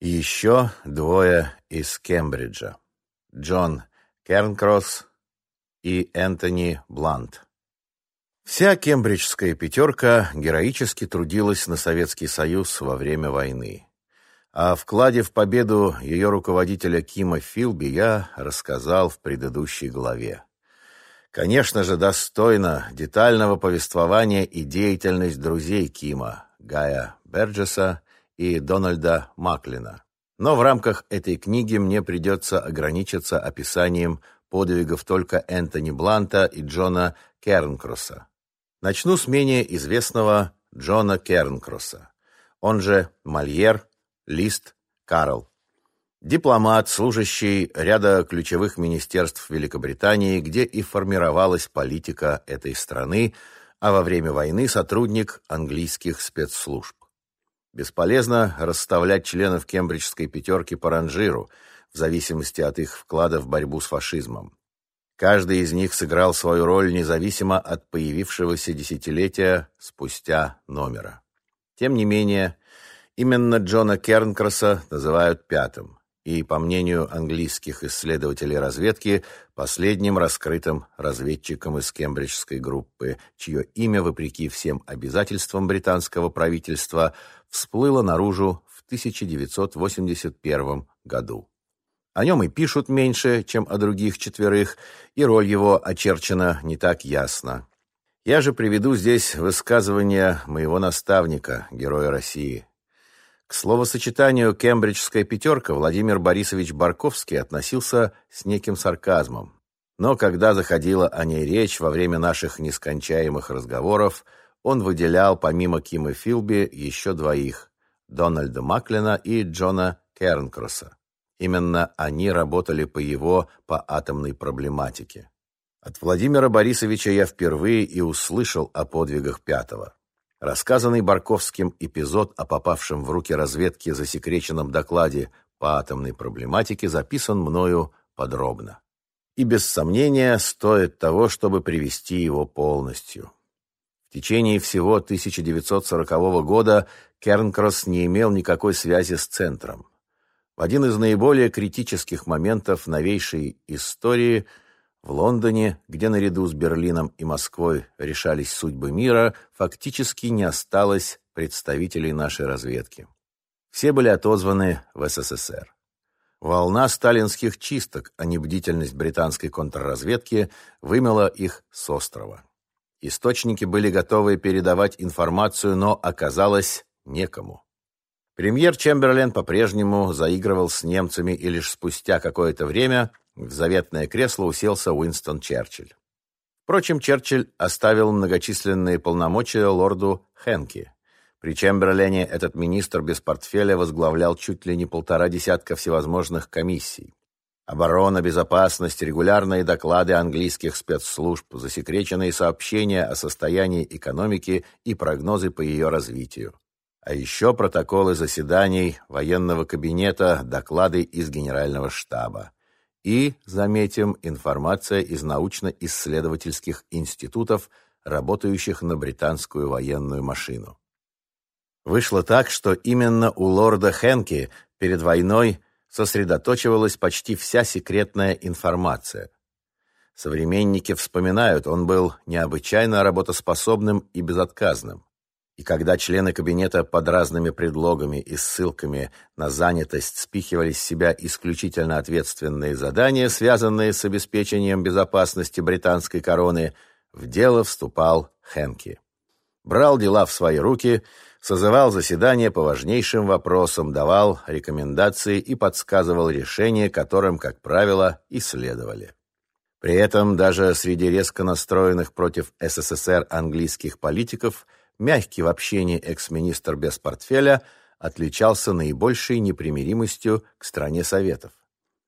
Еще двое из Кембриджа. Джон Кернкросс и Энтони Блант. Вся кембриджская пятерка героически трудилась на Советский Союз во время войны. О вкладе в победу ее руководителя Кима Филби я рассказал в предыдущей главе. Конечно же, достойно детального повествования и деятельность друзей Кима, Гая Берджеса и Дональда Маклина. Но в рамках этой книги мне придется ограничиться описанием подвигов только Энтони Бланта и Джона Кернкросса. Начну с менее известного Джона Кернкросса, он же Мольер, Лист, Карл. Дипломат, служащий ряда ключевых министерств Великобритании, где и формировалась политика этой страны, а во время войны сотрудник английских спецслужб. Бесполезно расставлять членов кембриджской пятерки по ранжиру, в зависимости от их вклада в борьбу с фашизмом. Каждый из них сыграл свою роль независимо от появившегося десятилетия спустя номера. Тем не менее, именно Джона Кернкраса называют пятым и, по мнению английских исследователей разведки, последним раскрытым разведчиком из кембриджской группы, чье имя, вопреки всем обязательствам британского правительства, всплыло наружу в 1981 году. О нем и пишут меньше, чем о других четверых, и роль его очерчена не так ясно. Я же приведу здесь высказывание моего наставника, героя России, к словосочетанию «кембриджская пятерка» Владимир Борисович Барковский относился с неким сарказмом. Но когда заходила о ней речь во время наших нескончаемых разговоров, он выделял помимо Кима Филби еще двоих – Дональда Маклина и Джона Кернкросса. Именно они работали по его по атомной проблематике. От Владимира Борисовича я впервые и услышал о подвигах пятого. Рассказанный Барковским эпизод о попавшем в руки разведки засекреченном докладе по атомной проблематике записан мною подробно. И без сомнения стоит того, чтобы привести его полностью. В течение всего 1940 года Кернкросс не имел никакой связи с центром. В один из наиболее критических моментов новейшей истории – в Лондоне, где наряду с Берлином и Москвой решались судьбы мира, фактически не осталось представителей нашей разведки. Все были отозваны в СССР. Волна сталинских чисток, а не бдительность британской контрразведки, вымела их с острова. Источники были готовы передавать информацию, но оказалось некому. Премьер Чемберлен по-прежнему заигрывал с немцами, и лишь спустя какое-то время в заветное кресло уселся Уинстон Черчилль. Впрочем, Черчилль оставил многочисленные полномочия лорду Хенки. При Чемберлене этот министр без портфеля возглавлял чуть ли не полтора десятка всевозможных комиссий. Оборона, безопасность, регулярные доклады английских спецслужб, засекреченные сообщения о состоянии экономики и прогнозы по ее развитию. А еще протоколы заседаний военного кабинета, доклады из генерального штаба и, заметим, информация из научно-исследовательских институтов, работающих на британскую военную машину. Вышло так, что именно у лорда Хенки перед войной сосредоточивалась почти вся секретная информация. Современники вспоминают, он был необычайно работоспособным и безотказным. И когда члены кабинета под разными предлогами и ссылками на занятость спихивали с себя исключительно ответственные задания, связанные с обеспечением безопасности британской короны, в дело вступал Хенки. Брал дела в свои руки, созывал заседания по важнейшим вопросам, давал рекомендации и подсказывал решения, которым, как правило, и следовали. При этом даже среди резко настроенных против СССР английских политиков – мягкий в общении экс-министр без портфеля, отличался наибольшей непримиримостью к стране Советов.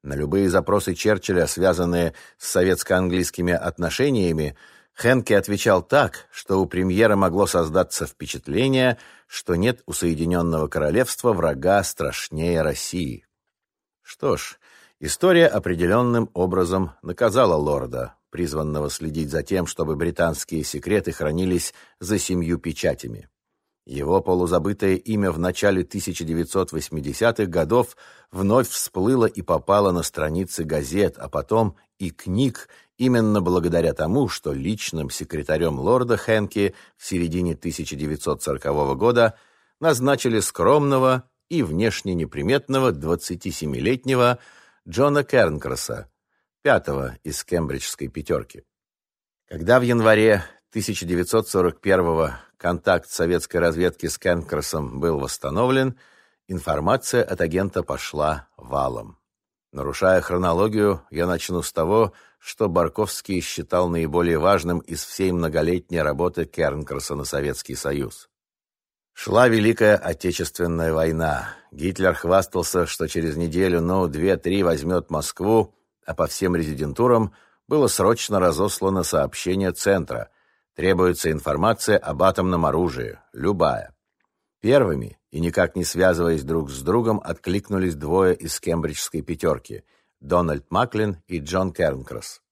На любые запросы Черчилля, связанные с советско-английскими отношениями, Хенке отвечал так, что у премьера могло создаться впечатление, что нет у Соединенного Королевства врага страшнее России. Что ж, история определенным образом наказала лорда, призванного следить за тем, чтобы британские секреты хранились за семью печатями. Его полузабытое имя в начале 1980-х годов вновь всплыло и попало на страницы газет, а потом и книг, именно благодаря тому, что личным секретарем лорда Хэнки в середине 1940 года назначили скромного и внешне неприметного 27-летнего Джона Кернкраса, пятого из кембриджской пятерки. Когда в январе 1941 контакт советской разведки с Кернкрасом был восстановлен, информация от агента пошла валом. Нарушая хронологию, я начну с того, что Барковский считал наиболее важным из всей многолетней работы Кернкраса на Советский Союз. Шла Великая Отечественная война. Гитлер хвастался, что через неделю, ну, две-три возьмет Москву, а по всем резидентурам было срочно разослано сообщение Центра. Требуется информация об атомном оружии, любая. Первыми, и никак не связываясь друг с другом, откликнулись двое из кембриджской пятерки – Дональд Маклин и Джон Кернкрас.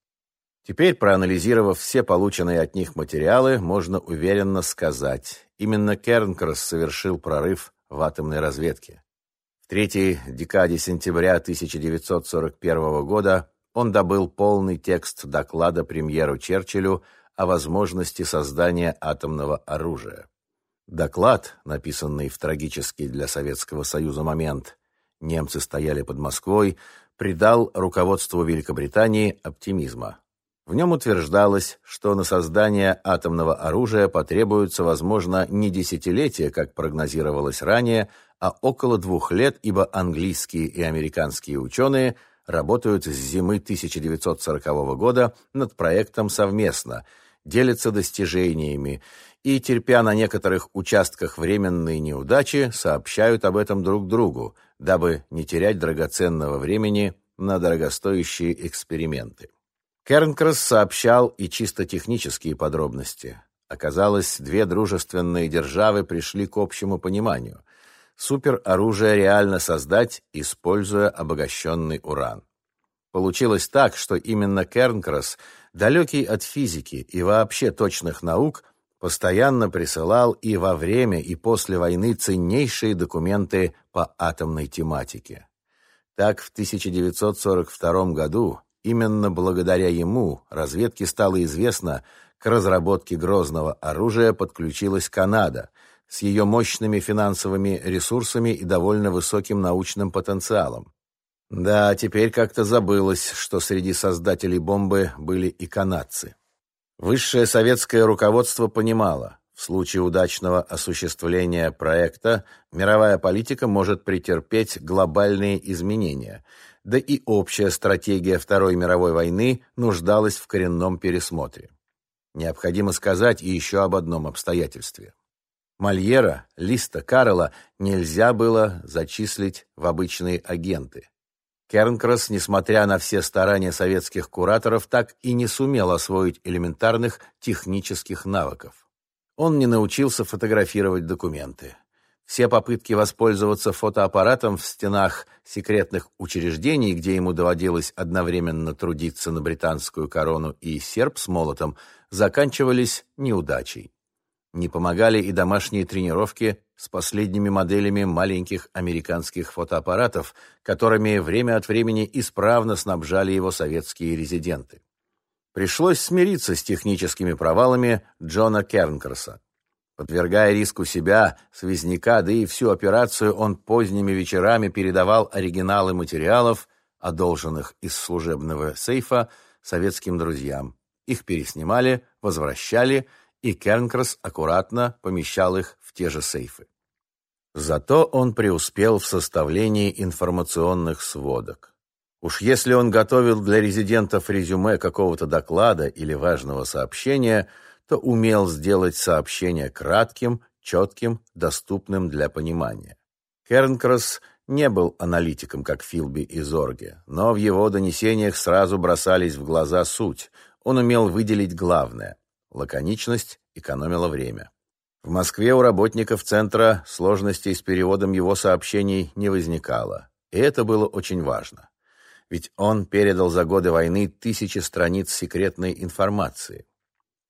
Теперь, проанализировав все полученные от них материалы, можно уверенно сказать, именно Кернкрас совершил прорыв в атомной разведке. В третьей декаде сентября 1941 года он добыл полный текст доклада премьеру Черчиллю о возможности создания атомного оружия. Доклад, написанный в трагический для Советского Союза момент, немцы стояли под Москвой, придал руководству Великобритании оптимизма. В нем утверждалось, что на создание атомного оружия потребуется, возможно, не десятилетия, как прогнозировалось ранее, а около двух лет, ибо английские и американские ученые работают с зимы 1940 года над проектом совместно, делятся достижениями и, терпя на некоторых участках временные неудачи, сообщают об этом друг другу, дабы не терять драгоценного времени на дорогостоящие эксперименты. Кернкрас сообщал и чисто технические подробности. Оказалось, две дружественные державы пришли к общему пониманию. Супероружие реально создать, используя обогащенный уран. Получилось так, что именно Кернкрас, далекий от физики и вообще точных наук, постоянно присылал и во время, и после войны ценнейшие документы по атомной тематике. Так, в 1942 году Именно благодаря ему разведке стало известно, к разработке грозного оружия подключилась Канада с ее мощными финансовыми ресурсами и довольно высоким научным потенциалом. Да, теперь как-то забылось, что среди создателей бомбы были и канадцы. Высшее советское руководство понимало, в случае удачного осуществления проекта мировая политика может претерпеть глобальные изменения – да и общая стратегия Второй мировой войны нуждалась в коренном пересмотре. Необходимо сказать и еще об одном обстоятельстве. Мольера, Листа, Карла нельзя было зачислить в обычные агенты. Кернкрас, несмотря на все старания советских кураторов, так и не сумел освоить элементарных технических навыков. Он не научился фотографировать документы. Все попытки воспользоваться фотоаппаратом в стенах секретных учреждений, где ему доводилось одновременно трудиться на британскую корону и серп с молотом, заканчивались неудачей. Не помогали и домашние тренировки с последними моделями маленьких американских фотоаппаратов, которыми время от времени исправно снабжали его советские резиденты. Пришлось смириться с техническими провалами Джона Кернкерса. Подвергая риску себя, связняка, да и всю операцию, он поздними вечерами передавал оригиналы материалов, одолженных из служебного сейфа, советским друзьям. Их переснимали, возвращали, и Кернкрас аккуратно помещал их в те же сейфы. Зато он преуспел в составлении информационных сводок. Уж если он готовил для резидентов резюме какого-то доклада или важного сообщения – то умел сделать сообщение кратким, четким, доступным для понимания. Кернкрас не был аналитиком, как Филби и Зорге, но в его донесениях сразу бросались в глаза суть. Он умел выделить главное. Лаконичность экономила время. В Москве у работников центра сложностей с переводом его сообщений не возникало. И это было очень важно. Ведь он передал за годы войны тысячи страниц секретной информации.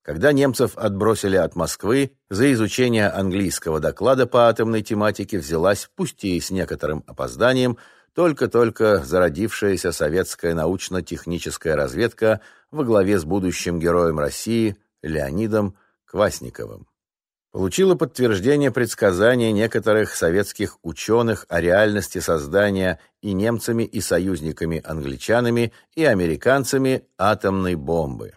Когда немцев отбросили от Москвы, за изучение английского доклада по атомной тематике взялась, пусть и с некоторым опозданием, только-только зародившаяся советская научно-техническая разведка во главе с будущим героем России Леонидом Квасниковым. Получила подтверждение предсказания некоторых советских ученых о реальности создания и немцами, и союзниками-англичанами, и американцами атомной бомбы.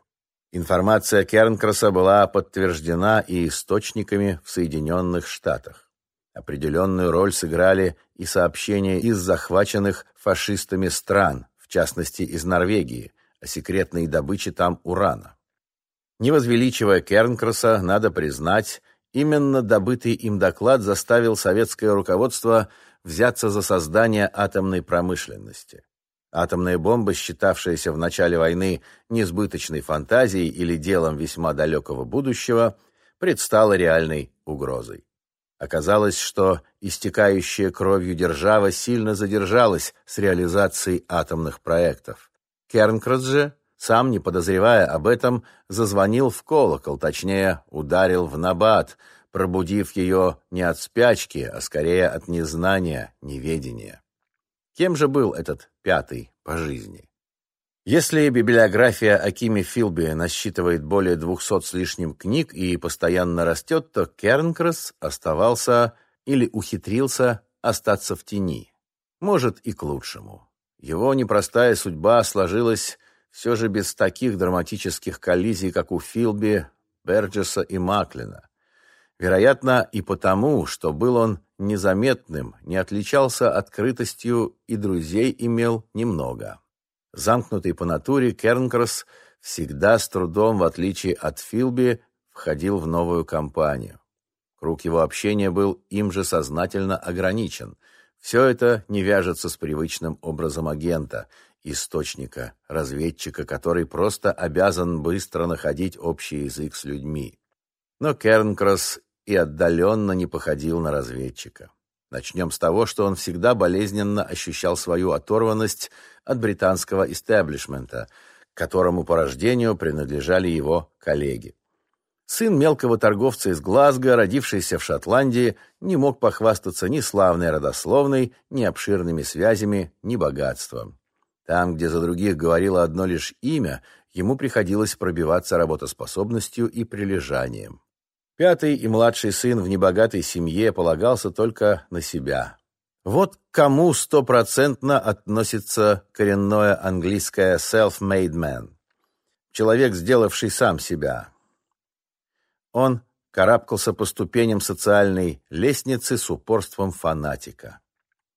Информация Кернкраса была подтверждена и источниками в Соединенных Штатах. Определенную роль сыграли и сообщения из захваченных фашистами стран, в частности из Норвегии, о секретной добыче там урана. Не возвеличивая Кернкраса, надо признать, именно добытый им доклад заставил советское руководство взяться за создание атомной промышленности. Атомная бомба, считавшаяся в начале войны несбыточной фантазией или делом весьма далекого будущего, предстала реальной угрозой. Оказалось, что истекающая кровью держава сильно задержалась с реализацией атомных проектов. Кернкрат же, сам не подозревая об этом, зазвонил в колокол, точнее, ударил в набат, пробудив ее не от спячки, а скорее от незнания, неведения. Кем же был этот пятый по жизни? Если библиография Акими Филби насчитывает более двухсот с лишним книг и постоянно растет, то Кернкрас оставался или ухитрился остаться в тени. Может, и к лучшему. Его непростая судьба сложилась все же без таких драматических коллизий, как у Филби, Берджеса и Маклина. Вероятно, и потому, что был он незаметным, не отличался открытостью и друзей имел немного. Замкнутый по натуре, Кернкрас всегда с трудом, в отличие от Филби, входил в новую компанию. Круг его общения был им же сознательно ограничен. Все это не вяжется с привычным образом агента, источника, разведчика, который просто обязан быстро находить общий язык с людьми. Но Кернкрас и отдаленно не походил на разведчика. Начнем с того, что он всегда болезненно ощущал свою оторванность от британского истеблишмента, которому по рождению принадлежали его коллеги. Сын мелкого торговца из Глазго, родившийся в Шотландии, не мог похвастаться ни славной родословной, ни обширными связями, ни богатством. Там, где за других говорило одно лишь имя, ему приходилось пробиваться работоспособностью и прилежанием. Пятый и младший сын в небогатой семье полагался только на себя. Вот к кому стопроцентно относится коренное английское self-made man. Человек, сделавший сам себя. Он карабкался по ступеням социальной лестницы с упорством фанатика.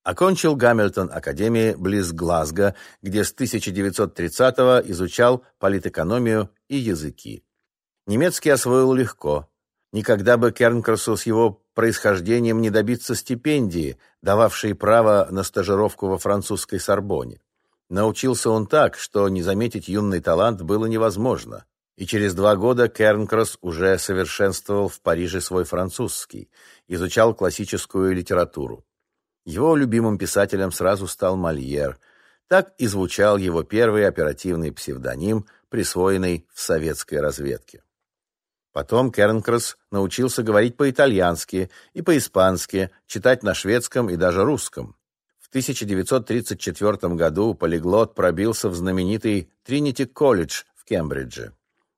Окончил Гамильтон Академии близ Глазго, где с 1930-го изучал политэкономию и языки. Немецкий освоил легко, Никогда бы Кернкрасу с его происхождением не добиться стипендии, дававшей право на стажировку во французской Сорбоне. Научился он так, что не заметить юный талант было невозможно. И через два года Кернкрас уже совершенствовал в Париже свой французский, изучал классическую литературу. Его любимым писателем сразу стал Мольер. Так и звучал его первый оперативный псевдоним, присвоенный в советской разведке. Потом Кернкрас научился говорить по-итальянски и по-испански, читать на шведском и даже русском. В 1934 году полиглот пробился в знаменитый Тринити-колледж в Кембридже.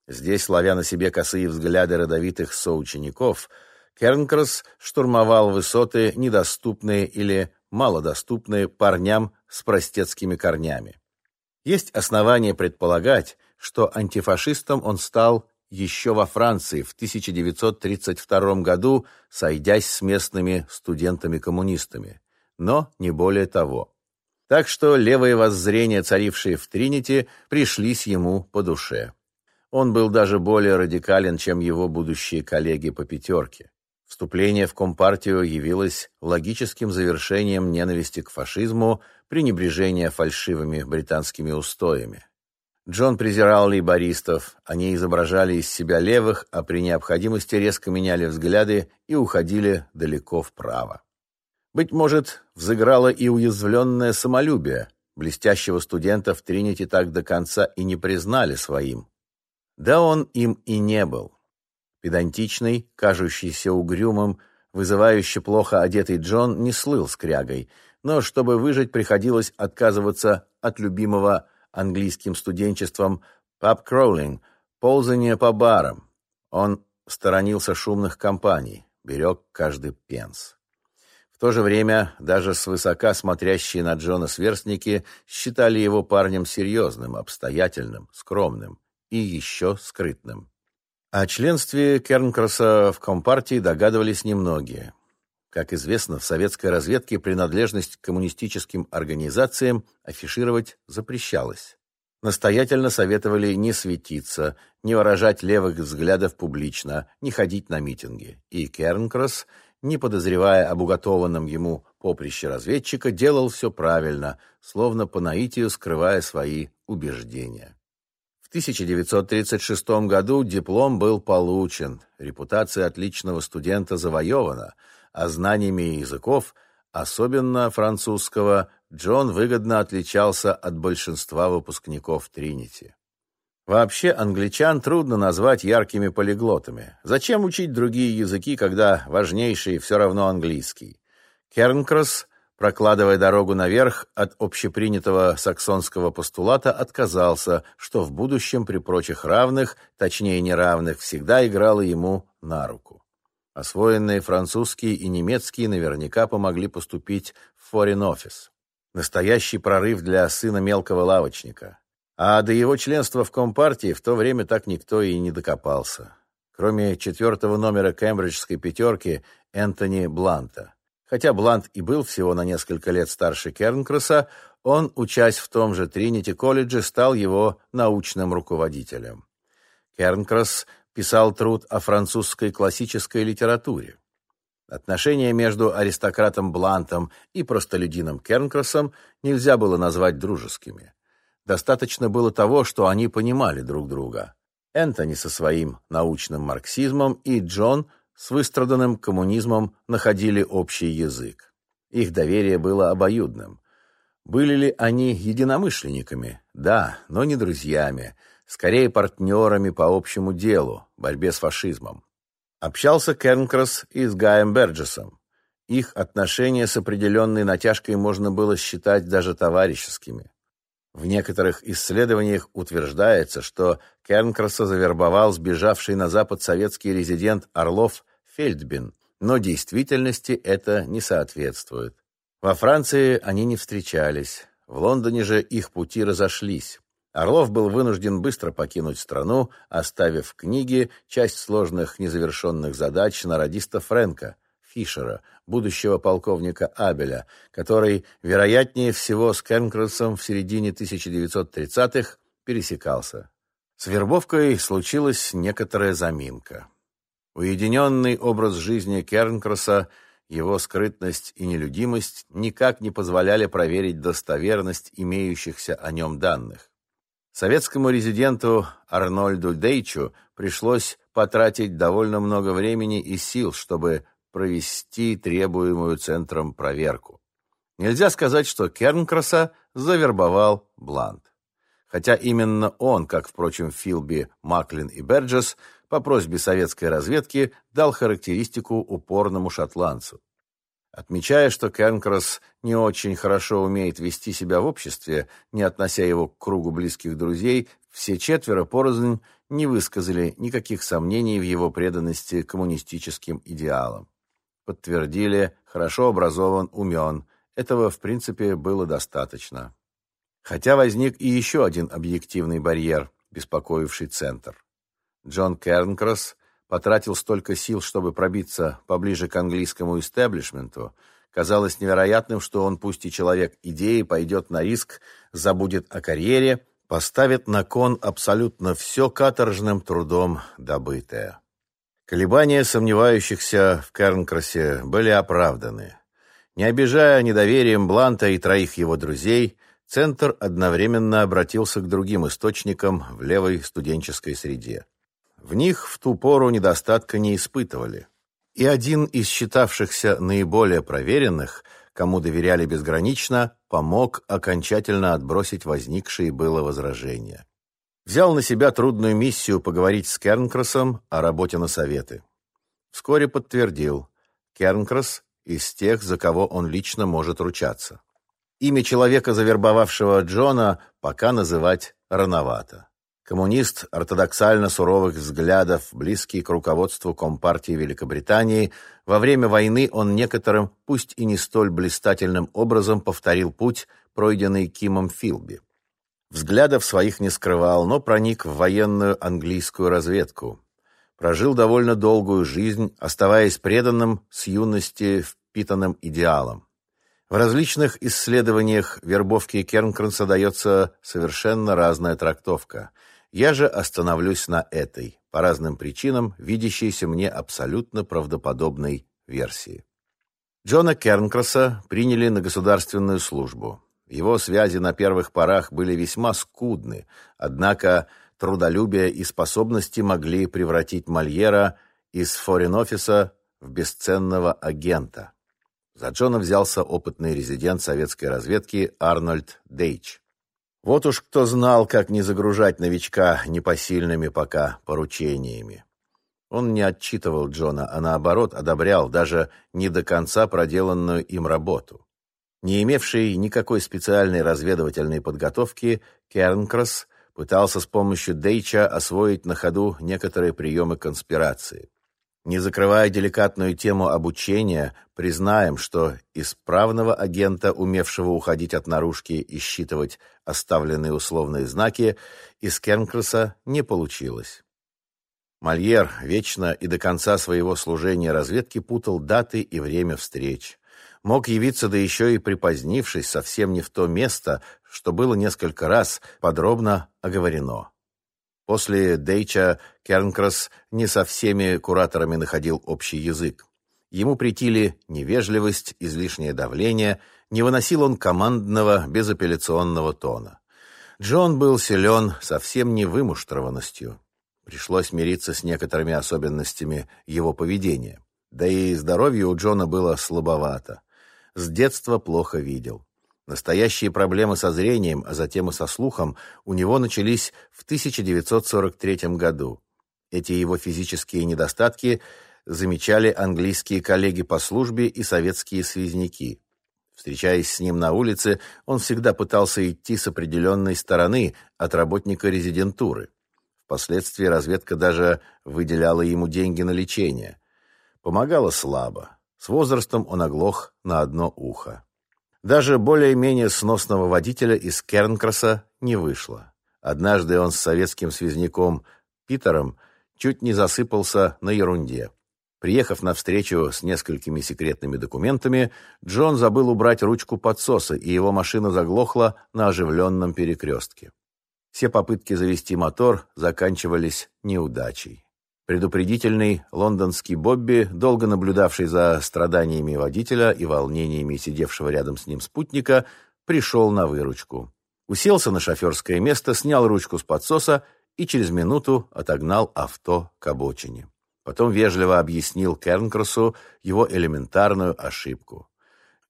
Здесь, ловя на себе косые взгляды родовитых соучеников, Кернкрас штурмовал высоты, недоступные или малодоступные парням с простецкими корнями. Есть основания предполагать, что антифашистом он стал еще во Франции в 1932 году, сойдясь с местными студентами-коммунистами, но не более того. Так что левые воззрения, царившие в Тринити, пришлись ему по душе. Он был даже более радикален, чем его будущие коллеги по пятерке. Вступление в Компартию явилось логическим завершением ненависти к фашизму, пренебрежения фальшивыми британскими устоями. Джон презирал лейбористов. Они изображали из себя левых, а при необходимости резко меняли взгляды и уходили далеко вправо. Быть может, взыграло и уязвленное самолюбие. Блестящего студента в Тринити так до конца и не признали своим. Да он им и не был. Педантичный, кажущийся угрюмым, вызывающе плохо одетый Джон не слыл скрягой, но чтобы выжить, приходилось отказываться от любимого английским студенчеством паб-кроулинг, ползание по барам. Он сторонился шумных компаний, берег каждый пенс. В то же время даже свысока смотрящие на Джона сверстники считали его парнем серьезным, обстоятельным, скромным и еще скрытным. О членстве Кернкраса в Компартии догадывались немногие. Как известно, в советской разведке принадлежность к коммунистическим организациям афишировать запрещалось. Настоятельно советовали не светиться, не выражать левых взглядов публично, не ходить на митинги. И Кернкрас – не подозревая об уготованном ему поприще разведчика, делал все правильно, словно по наитию скрывая свои убеждения. В 1936 году диплом был получен, репутация отличного студента завоевана, а знаниями языков, особенно французского, Джон выгодно отличался от большинства выпускников Тринити. Вообще, англичан трудно назвать яркими полиглотами. Зачем учить другие языки, когда важнейший все равно английский? Кернкросс, прокладывая дорогу наверх от общепринятого саксонского постулата, отказался, что в будущем при прочих равных, точнее неравных, всегда играло ему на руку. Освоенные французский и немецкий наверняка помогли поступить в Foreign Office. Настоящий прорыв для сына мелкого лавочника. А до его членства в Компартии в то время так никто и не докопался. Кроме четвертого номера кембриджской пятерки Энтони Бланта. Хотя Блант и был всего на несколько лет старше Кернкраса, он, учась в том же Тринити-колледже, стал его научным руководителем. Кернкрас писал труд о французской классической литературе. Отношения между аристократом Блантом и простолюдином Кернкрасом нельзя было назвать дружескими. Достаточно было того, что они понимали друг друга. Энтони со своим научным марксизмом и Джон с выстраданным коммунизмом находили общий язык. Их доверие было обоюдным. Были ли они единомышленниками? Да, но не друзьями. Скорее, партнерами по общему делу, борьбе с фашизмом. Общался Кернкрас и с Гаем Берджесом. Их отношения с определенной натяжкой можно было считать даже товарищескими. В некоторых исследованиях утверждается, что Кернкраса завербовал сбежавший на Запад советский резидент Орлов Фельдбин, но действительности это не соответствует. Во Франции они не встречались, в Лондоне же их пути разошлись. Орлов был вынужден быстро покинуть страну, оставив в книге часть сложных незавершенных задач на радиста Френка – Фишера, будущего полковника Абеля, который, вероятнее всего, с Кернкрасом в середине 1930-х пересекался. С вербовкой случилась некоторая заминка. Уединенный образ жизни Кернкраса, его скрытность и нелюдимость никак не позволяли проверить достоверность имеющихся о нем данных. Советскому резиденту Арнольду Дейчу пришлось потратить довольно много времени и сил, чтобы провести требуемую центром проверку. Нельзя сказать, что Кернкраса завербовал Блант. Хотя именно он, как, впрочем, Филби, Маклин и Берджес, по просьбе советской разведки дал характеристику упорному шотландцу. Отмечая, что Кернкрас не очень хорошо умеет вести себя в обществе, не относя его к кругу близких друзей, все четверо порознь не высказали никаких сомнений в его преданности коммунистическим идеалам подтвердили, хорошо образован, умен. Этого, в принципе, было достаточно. Хотя возник и еще один объективный барьер, беспокоивший центр. Джон Кернкрас потратил столько сил, чтобы пробиться поближе к английскому истеблишменту. Казалось невероятным, что он, пусть и человек идеи, пойдет на риск, забудет о карьере, поставит на кон абсолютно все каторжным трудом добытое. Колебания сомневающихся в Кернкрасе были оправданы. Не обижая недоверием Бланта и троих его друзей, Центр одновременно обратился к другим источникам в левой студенческой среде. В них в ту пору недостатка не испытывали. И один из считавшихся наиболее проверенных, кому доверяли безгранично, помог окончательно отбросить возникшие было возражения. Взял на себя трудную миссию поговорить с Кернкроссом о работе на Советы. Вскоре подтвердил, Кернкросс из тех, за кого он лично может ручаться. Имя человека, завербовавшего Джона, пока называть рановато. Коммунист ортодоксально суровых взглядов, близкий к руководству Компартии Великобритании, во время войны он некоторым, пусть и не столь блистательным образом, повторил путь, пройденный Кимом Филби. Взглядов своих не скрывал, но проник в военную английскую разведку. Прожил довольно долгую жизнь, оставаясь преданным с юности впитанным идеалом. В различных исследованиях вербовки Кернкранса дается совершенно разная трактовка – я же остановлюсь на этой, по разным причинам, видящейся мне абсолютно правдоподобной версии. Джона Кернкраса приняли на государственную службу. Его связи на первых порах были весьма скудны, однако трудолюбие и способности могли превратить Мольера из форин-офиса в бесценного агента. За Джона взялся опытный резидент советской разведки Арнольд Дейч. Вот уж кто знал, как не загружать новичка непосильными пока поручениями. Он не отчитывал Джона, а наоборот одобрял даже не до конца проделанную им работу. Не имевший никакой специальной разведывательной подготовки, Кернкросс пытался с помощью Дейча освоить на ходу некоторые приемы конспирации. Не закрывая деликатную тему обучения, признаем, что исправного агента, умевшего уходить от наружки и считывать оставленные условные знаки, из Кернкраса не получилось. Мольер вечно и до конца своего служения разведки путал даты и время встреч. Мог явиться, да еще и припозднившись, совсем не в то место, что было несколько раз подробно оговорено. После Дейча Кернкрас не со всеми кураторами находил общий язык. Ему претили невежливость, излишнее давление, не выносил он командного, безапелляционного тона. Джон был силен совсем не вымуштрованностью. Пришлось мириться с некоторыми особенностями его поведения. Да и здоровье у Джона было слабовато. С детства плохо видел. Настоящие проблемы со зрением, а затем и со слухом у него начались в 1943 году. Эти его физические недостатки замечали английские коллеги по службе и советские связники. Встречаясь с ним на улице, он всегда пытался идти с определенной стороны от работника резидентуры. Впоследствии разведка даже выделяла ему деньги на лечение. Помогало слабо. С возрастом он оглох на одно ухо. Даже более-менее сносного водителя из Кернкраса не вышло. Однажды он с советским связняком Питером чуть не засыпался на ерунде. Приехав на встречу с несколькими секретными документами, Джон забыл убрать ручку подсоса, и его машина заглохла на оживленном перекрестке. Все попытки завести мотор заканчивались неудачей. Предупредительный лондонский Бобби, долго наблюдавший за страданиями водителя и волнениями сидевшего рядом с ним спутника, пришел на выручку. Уселся на шоферское место, снял ручку с подсоса и через минуту отогнал авто к обочине. Потом вежливо объяснил Кернкросу его элементарную ошибку.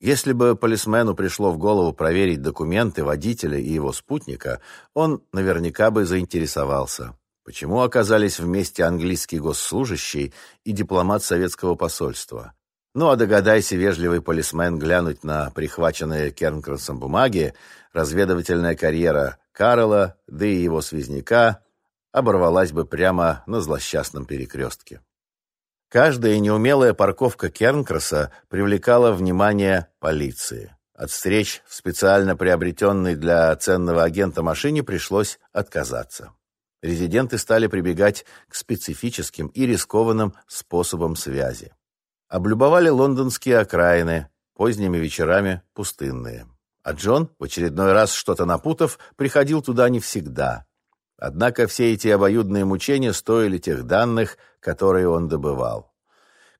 Если бы полисмену пришло в голову проверить документы водителя и его спутника, он наверняка бы заинтересовался. Почему оказались вместе английский госслужащий и дипломат советского посольства? Ну а догадайся, вежливый полисмен, глянуть на прихваченные Кернкрасом бумаги, разведывательная карьера Карла, да и его связняка оборвалась бы прямо на злосчастном перекрестке. Каждая неумелая парковка Кернкраса привлекала внимание полиции. От встреч в специально приобретенной для ценного агента машине пришлось отказаться резиденты стали прибегать к специфическим и рискованным способам связи. Облюбовали лондонские окраины, поздними вечерами пустынные. А Джон, в очередной раз что-то напутав, приходил туда не всегда. Однако все эти обоюдные мучения стоили тех данных, которые он добывал.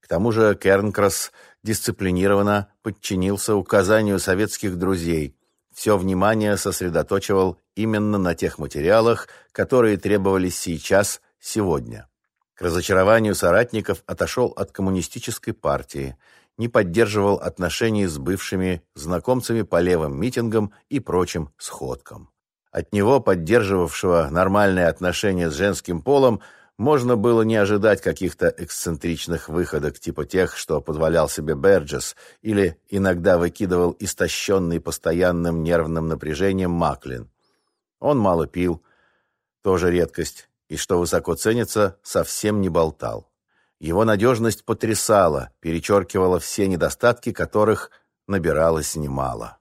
К тому же Кернкрас дисциплинированно подчинился указанию советских друзей, все внимание сосредоточивал именно на тех материалах, которые требовались сейчас, сегодня. К разочарованию соратников отошел от коммунистической партии, не поддерживал отношений с бывшими знакомцами по левым митингам и прочим сходкам. От него, поддерживавшего нормальные отношения с женским полом, можно было не ожидать каких-то эксцентричных выходок, типа тех, что позволял себе Берджес, или иногда выкидывал истощенный постоянным нервным напряжением Маклин. Он мало пил, тоже редкость, и, что высоко ценится, совсем не болтал. Его надежность потрясала, перечеркивала все недостатки, которых набиралось немало.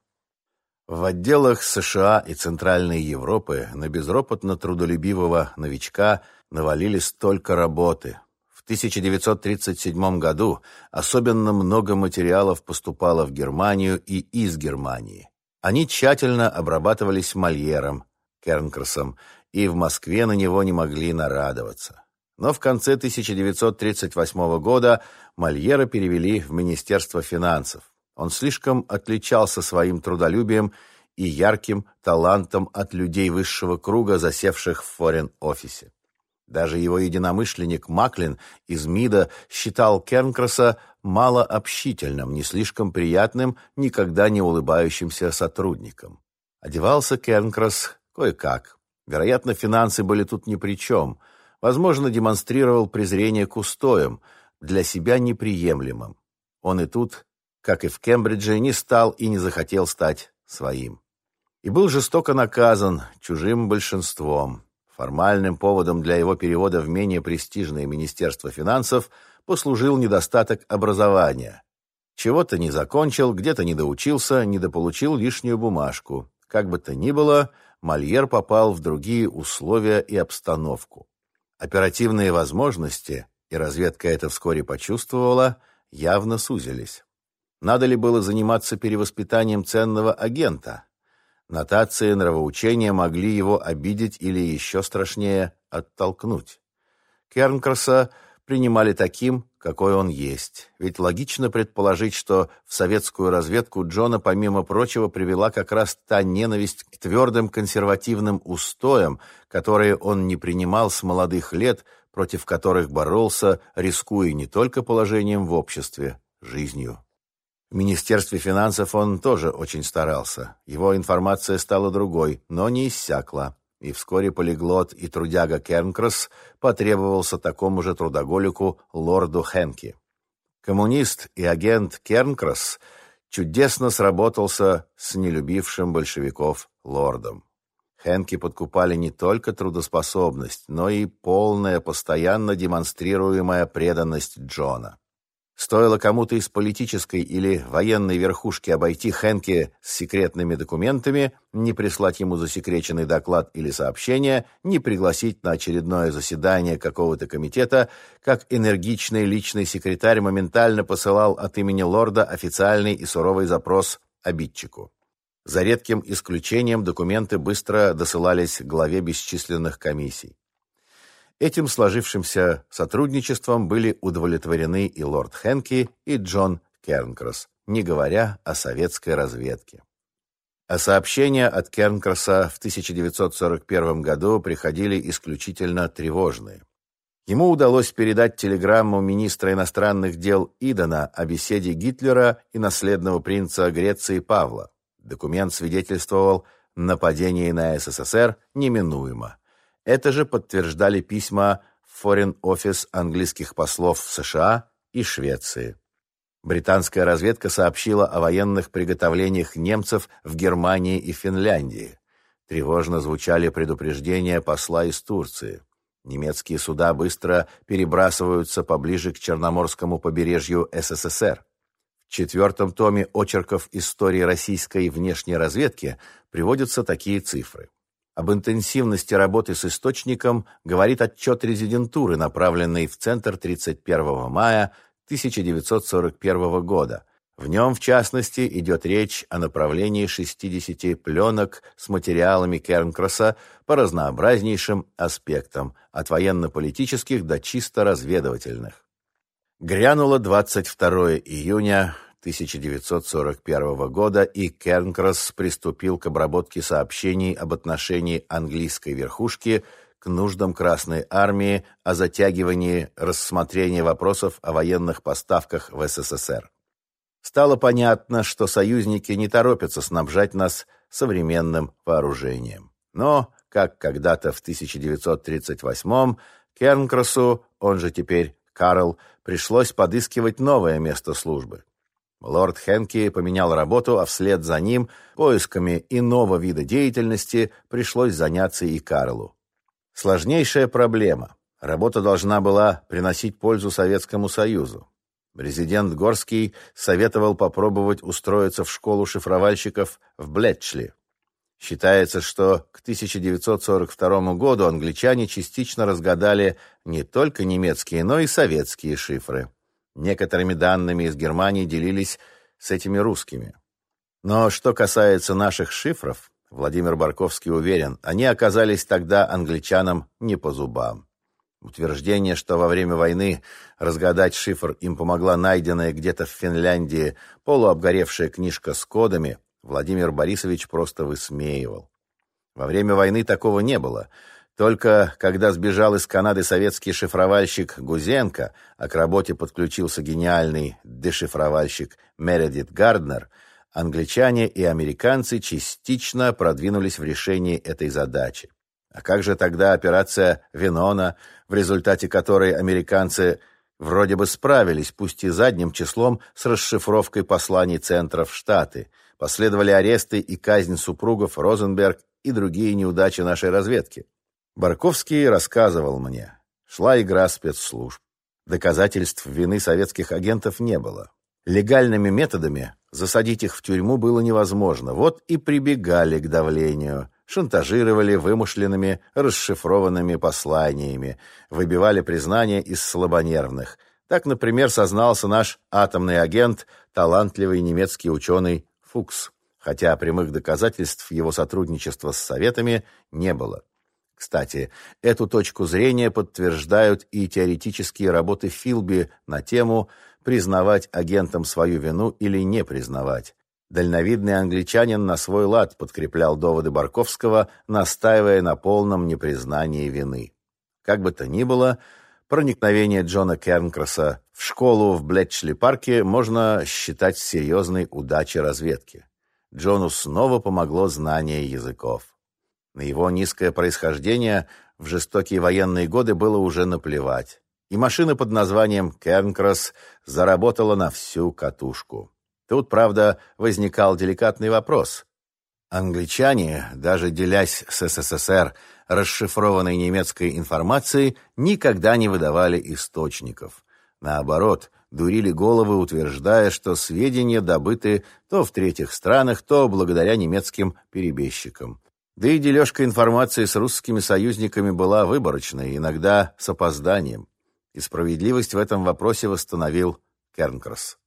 В отделах США и Центральной Европы на безропотно трудолюбивого новичка навалились столько работы. В 1937 году особенно много материалов поступало в Германию и из Германии. Они тщательно обрабатывались Мольером, Кернкросом, и в Москве на него не могли нарадоваться. Но в конце 1938 года Мольера перевели в Министерство финансов. Он слишком отличался своим трудолюбием и ярким талантом от людей высшего круга, засевших в форен-офисе. Даже его единомышленник Маклин из МИДа считал Кернкраса малообщительным, не слишком приятным, никогда не улыбающимся сотрудником. Одевался Кернкрас кое-как. Вероятно, финансы были тут ни при чем. Возможно, демонстрировал презрение к устоям, для себя неприемлемым. Он и тут как и в Кембридже, не стал и не захотел стать своим. И был жестоко наказан чужим большинством. Формальным поводом для его перевода в менее престижное Министерство финансов послужил недостаток образования. Чего-то не закончил, где-то не доучился, недополучил лишнюю бумажку. Как бы то ни было, Мольер попал в другие условия и обстановку. Оперативные возможности, и разведка это вскоре почувствовала, явно сузились. Надо ли было заниматься перевоспитанием ценного агента? Нотации нравоучения могли его обидеть или, еще страшнее, оттолкнуть. Кернкраса принимали таким, какой он есть. Ведь логично предположить, что в советскую разведку Джона, помимо прочего, привела как раз та ненависть к твердым консервативным устоям, которые он не принимал с молодых лет, против которых боролся, рискуя не только положением в обществе, жизнью. В Министерстве финансов он тоже очень старался. Его информация стала другой, но не иссякла. И вскоре полиглот и трудяга Кернкросс потребовался такому же трудоголику лорду Хенки. Коммунист и агент Кернкросс чудесно сработался с нелюбившим большевиков лордом. Хенки подкупали не только трудоспособность, но и полная, постоянно демонстрируемая преданность Джона. Стоило кому-то из политической или военной верхушки обойти Хенке с секретными документами, не прислать ему засекреченный доклад или сообщение, не пригласить на очередное заседание какого-то комитета, как энергичный личный секретарь моментально посылал от имени лорда официальный и суровый запрос обидчику. За редким исключением документы быстро досылались главе бесчисленных комиссий. Этим сложившимся сотрудничеством были удовлетворены и лорд Хенки, и Джон Кернкросс, не говоря о советской разведке. А сообщения от Кернкраса в 1941 году приходили исключительно тревожные. Ему удалось передать телеграмму министра иностранных дел Идана о беседе Гитлера и наследного принца Греции Павла. Документ свидетельствовал, нападение на СССР неминуемо. Это же подтверждали письма в Foreign Office английских послов в США и Швеции. Британская разведка сообщила о военных приготовлениях немцев в Германии и Финляндии. Тревожно звучали предупреждения посла из Турции. Немецкие суда быстро перебрасываются поближе к Черноморскому побережью СССР. В четвертом томе очерков истории российской внешней разведки приводятся такие цифры. Об интенсивности работы с источником говорит отчет резидентуры, направленный в Центр 31 мая 1941 года. В нем, в частности, идет речь о направлении 60 пленок с материалами Кернкроса по разнообразнейшим аспектам, от военно-политических до чисто разведывательных. Грянуло 22 июня 1941 года, и Кернкрас приступил к обработке сообщений об отношении английской верхушки к нуждам Красной Армии о затягивании рассмотрения вопросов о военных поставках в СССР. Стало понятно, что союзники не торопятся снабжать нас современным вооружением. Но, как когда-то в 1938-м, Кернкросу, он же теперь Карл, пришлось подыскивать новое место службы. Лорд Хенки поменял работу, а вслед за ним поисками иного вида деятельности пришлось заняться и Карлу. Сложнейшая проблема. Работа должна была приносить пользу Советскому Союзу. Резидент Горский советовал попробовать устроиться в школу шифровальщиков в Блетчли. Считается, что к 1942 году англичане частично разгадали не только немецкие, но и советские шифры. Некоторыми данными из Германии делились с этими русскими. Но что касается наших шифров, Владимир Барковский уверен, они оказались тогда англичанам не по зубам. Утверждение, что во время войны разгадать шифр им помогла найденная где-то в Финляндии полуобгоревшая книжка с кодами, Владимир Борисович просто высмеивал. Во время войны такого не было. Только когда сбежал из Канады советский шифровальщик Гузенко, а к работе подключился гениальный дешифровальщик Мередит Гарднер, англичане и американцы частично продвинулись в решении этой задачи. А как же тогда операция «Винона», в результате которой американцы вроде бы справились, пусть и задним числом, с расшифровкой посланий центров Штаты. Последовали аресты и казнь супругов Розенберг и другие неудачи нашей разведки. Барковский рассказывал мне. Шла игра спецслужб. Доказательств вины советских агентов не было. Легальными методами засадить их в тюрьму было невозможно. Вот и прибегали к давлению шантажировали вымышленными, расшифрованными посланиями, выбивали признания из слабонервных. Так, например, сознался наш атомный агент, талантливый немецкий ученый Фукс, хотя прямых доказательств его сотрудничества с Советами не было. Кстати, эту точку зрения подтверждают и теоретические работы Филби на тему «признавать агентам свою вину или не признавать». Дальновидный англичанин на свой лад подкреплял доводы Барковского, настаивая на полном непризнании вины. Как бы то ни было, проникновение Джона Кернкраса в школу в Блетчли-парке можно считать серьезной удачей разведки. Джону снова помогло знание языков. На его низкое происхождение в жестокие военные годы было уже наплевать. И машина под названием «Кернкрас» заработала на всю катушку. Тут, правда, возникал деликатный вопрос. Англичане, даже делясь с СССР расшифрованной немецкой информацией, никогда не выдавали источников. Наоборот, дурили головы, утверждая, что сведения добыты то в третьих странах, то благодаря немецким перебежчикам. Да и дележка информации с русскими союзниками была выборочной, иногда с опозданием. И справедливость в этом вопросе восстановил Кернкрас.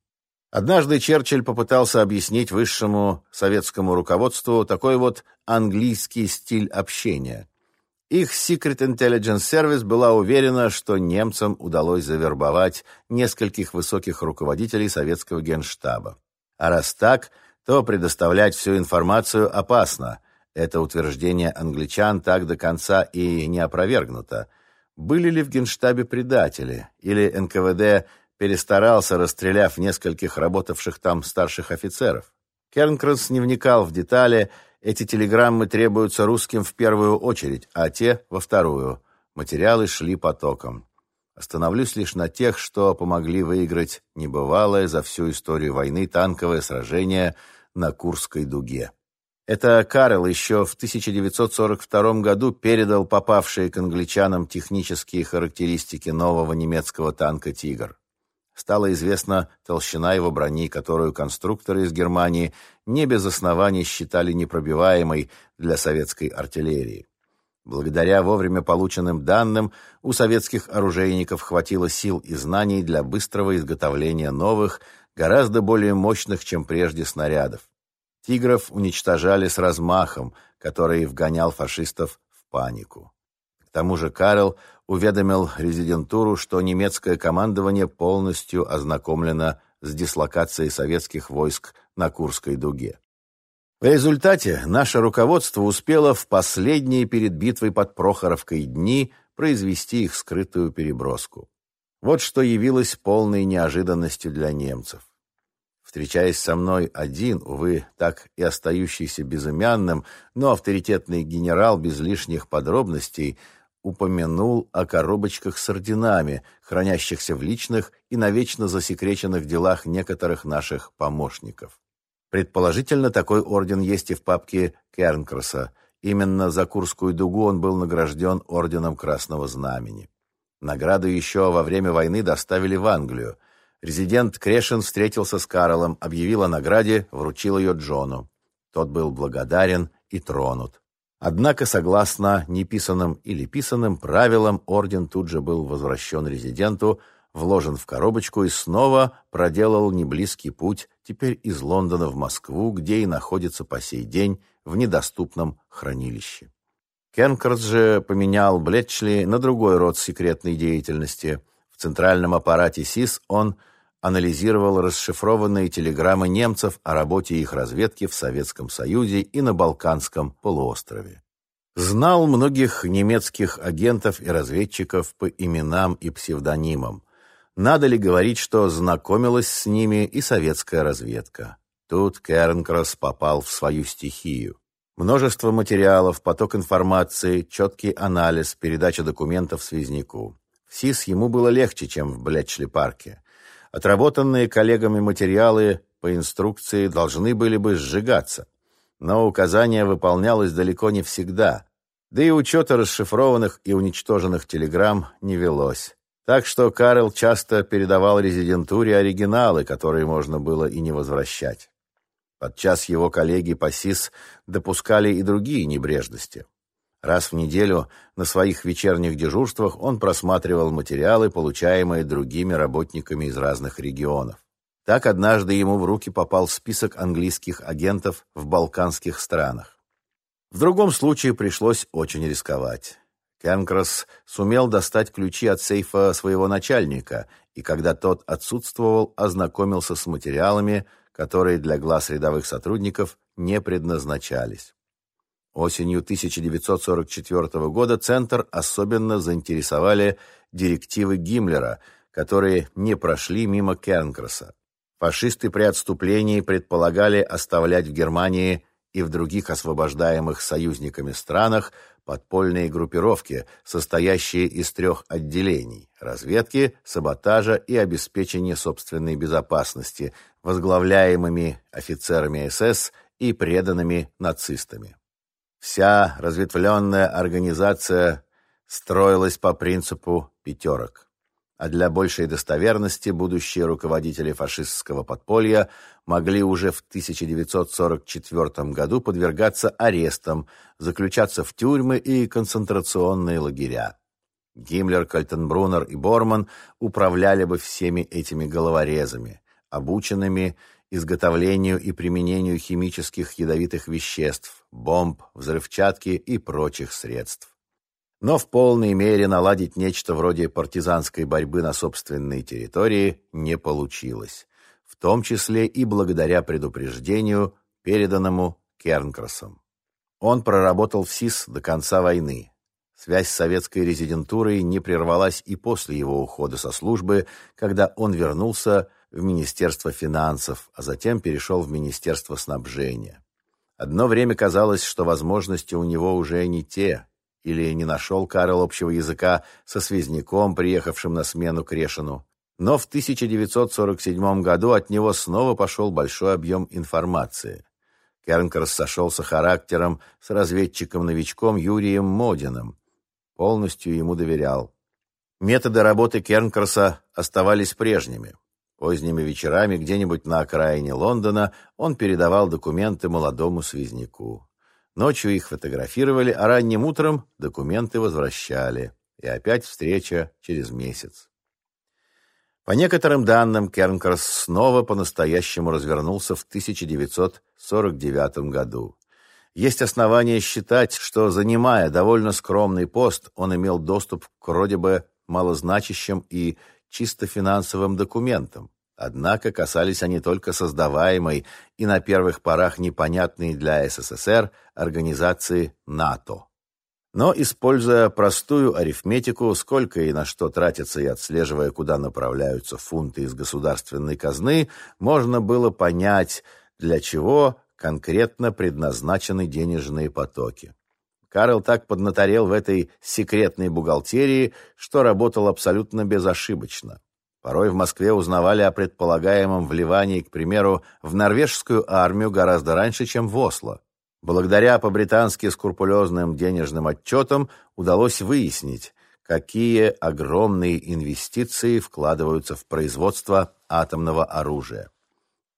Однажды Черчилль попытался объяснить высшему советскому руководству такой вот английский стиль общения. Их Secret Intelligence Service была уверена, что немцам удалось завербовать нескольких высоких руководителей советского генштаба. А раз так, то предоставлять всю информацию опасно. Это утверждение англичан так до конца и не опровергнуто. Были ли в генштабе предатели? Или НКВД перестарался, расстреляв нескольких работавших там старших офицеров. Кернкранс не вникал в детали, эти телеграммы требуются русским в первую очередь, а те — во вторую. Материалы шли потоком. Остановлюсь лишь на тех, что помогли выиграть небывалое за всю историю войны танковое сражение на Курской дуге. Это Карл еще в 1942 году передал попавшие к англичанам технические характеристики нового немецкого танка «Тигр» стала известна толщина его брони, которую конструкторы из Германии не без оснований считали непробиваемой для советской артиллерии. Благодаря вовремя полученным данным у советских оружейников хватило сил и знаний для быстрого изготовления новых, гораздо более мощных, чем прежде, снарядов. «Тигров» уничтожали с размахом, который вгонял фашистов в панику. К тому же Карл уведомил резидентуру, что немецкое командование полностью ознакомлено с дислокацией советских войск на Курской дуге. В результате наше руководство успело в последние перед битвой под Прохоровкой дни произвести их скрытую переброску. Вот что явилось полной неожиданностью для немцев. Встречаясь со мной один, увы, так и остающийся безымянным, но авторитетный генерал без лишних подробностей упомянул о коробочках с орденами, хранящихся в личных и навечно засекреченных делах некоторых наших помощников. Предположительно, такой орден есть и в папке Кернкраса. Именно за Курскую дугу он был награжден орденом Красного Знамени. Награду еще во время войны доставили в Англию – Резидент Крешин встретился с Карлом, объявил о награде, вручил ее Джону. Тот был благодарен и тронут. Однако, согласно неписанным или писанным правилам, орден тут же был возвращен резиденту, вложен в коробочку и снова проделал неблизкий путь, теперь из Лондона в Москву, где и находится по сей день в недоступном хранилище. Кенкерс же поменял Блетчли на другой род секретной деятельности. В центральном аппарате СИС он анализировал расшифрованные телеграммы немцев о работе их разведки в Советском Союзе и на Балканском полуострове. Знал многих немецких агентов и разведчиков по именам и псевдонимам. Надо ли говорить, что знакомилась с ними и советская разведка? Тут Кернкросс попал в свою стихию. Множество материалов, поток информации, четкий анализ, передача документов связнику. В СИС ему было легче, чем в Блетчли-парке. Отработанные коллегами материалы по инструкции должны были бы сжигаться, но указание выполнялось далеко не всегда, да и учета расшифрованных и уничтоженных телеграмм не велось. Так что Карл часто передавал резидентуре оригиналы, которые можно было и не возвращать. Подчас его коллеги по СИС допускали и другие небрежности. Раз в неделю на своих вечерних дежурствах он просматривал материалы, получаемые другими работниками из разных регионов. Так однажды ему в руки попал список английских агентов в балканских странах. В другом случае пришлось очень рисковать. Кенкросс сумел достать ключи от сейфа своего начальника, и когда тот отсутствовал, ознакомился с материалами, которые для глаз рядовых сотрудников не предназначались. Осенью 1944 года Центр особенно заинтересовали директивы Гиммлера, которые не прошли мимо Кернкраса. Фашисты при отступлении предполагали оставлять в Германии и в других освобождаемых союзниками странах подпольные группировки, состоящие из трех отделений – разведки, саботажа и обеспечения собственной безопасности, возглавляемыми офицерами СС и преданными нацистами. Вся разветвленная организация строилась по принципу пятерок. А для большей достоверности будущие руководители фашистского подполья могли уже в 1944 году подвергаться арестам, заключаться в тюрьмы и концентрационные лагеря. Гиммлер, Кальтенбруннер и Борман управляли бы всеми этими головорезами, обученными изготовлению и применению химических ядовитых веществ, бомб, взрывчатки и прочих средств. Но в полной мере наладить нечто вроде партизанской борьбы на собственной территории не получилось, в том числе и благодаря предупреждению, переданному Кернкрасом. Он проработал в СИС до конца войны. Связь с советской резидентурой не прервалась и после его ухода со службы, когда он вернулся в Министерство финансов, а затем перешел в Министерство снабжения. Одно время казалось, что возможности у него уже не те, или не нашел Карл общего языка со связняком, приехавшим на смену Крешину. Но в 1947 году от него снова пошел большой объем информации. Кернкерс сошелся характером с разведчиком-новичком Юрием Модиным. Полностью ему доверял. Методы работы Кернкерса оставались прежними. Поздними вечерами где-нибудь на окраине Лондона он передавал документы молодому связняку. Ночью их фотографировали, а ранним утром документы возвращали. И опять встреча через месяц. По некоторым данным, Кернкерс снова по-настоящему развернулся в 1949 году. Есть основания считать, что, занимая довольно скромный пост, он имел доступ к вроде бы малозначащим и чисто финансовым документам. Однако касались они только создаваемой и на первых порах непонятной для СССР организации НАТО. Но, используя простую арифметику, сколько и на что тратится и отслеживая, куда направляются фунты из государственной казны, можно было понять, для чего конкретно предназначены денежные потоки. Карл так поднаторел в этой секретной бухгалтерии, что работал абсолютно безошибочно. Порой в Москве узнавали о предполагаемом вливании, к примеру, в норвежскую армию гораздо раньше, чем в Осло. Благодаря по-британски скрупулезным денежным отчетам удалось выяснить, какие огромные инвестиции вкладываются в производство атомного оружия.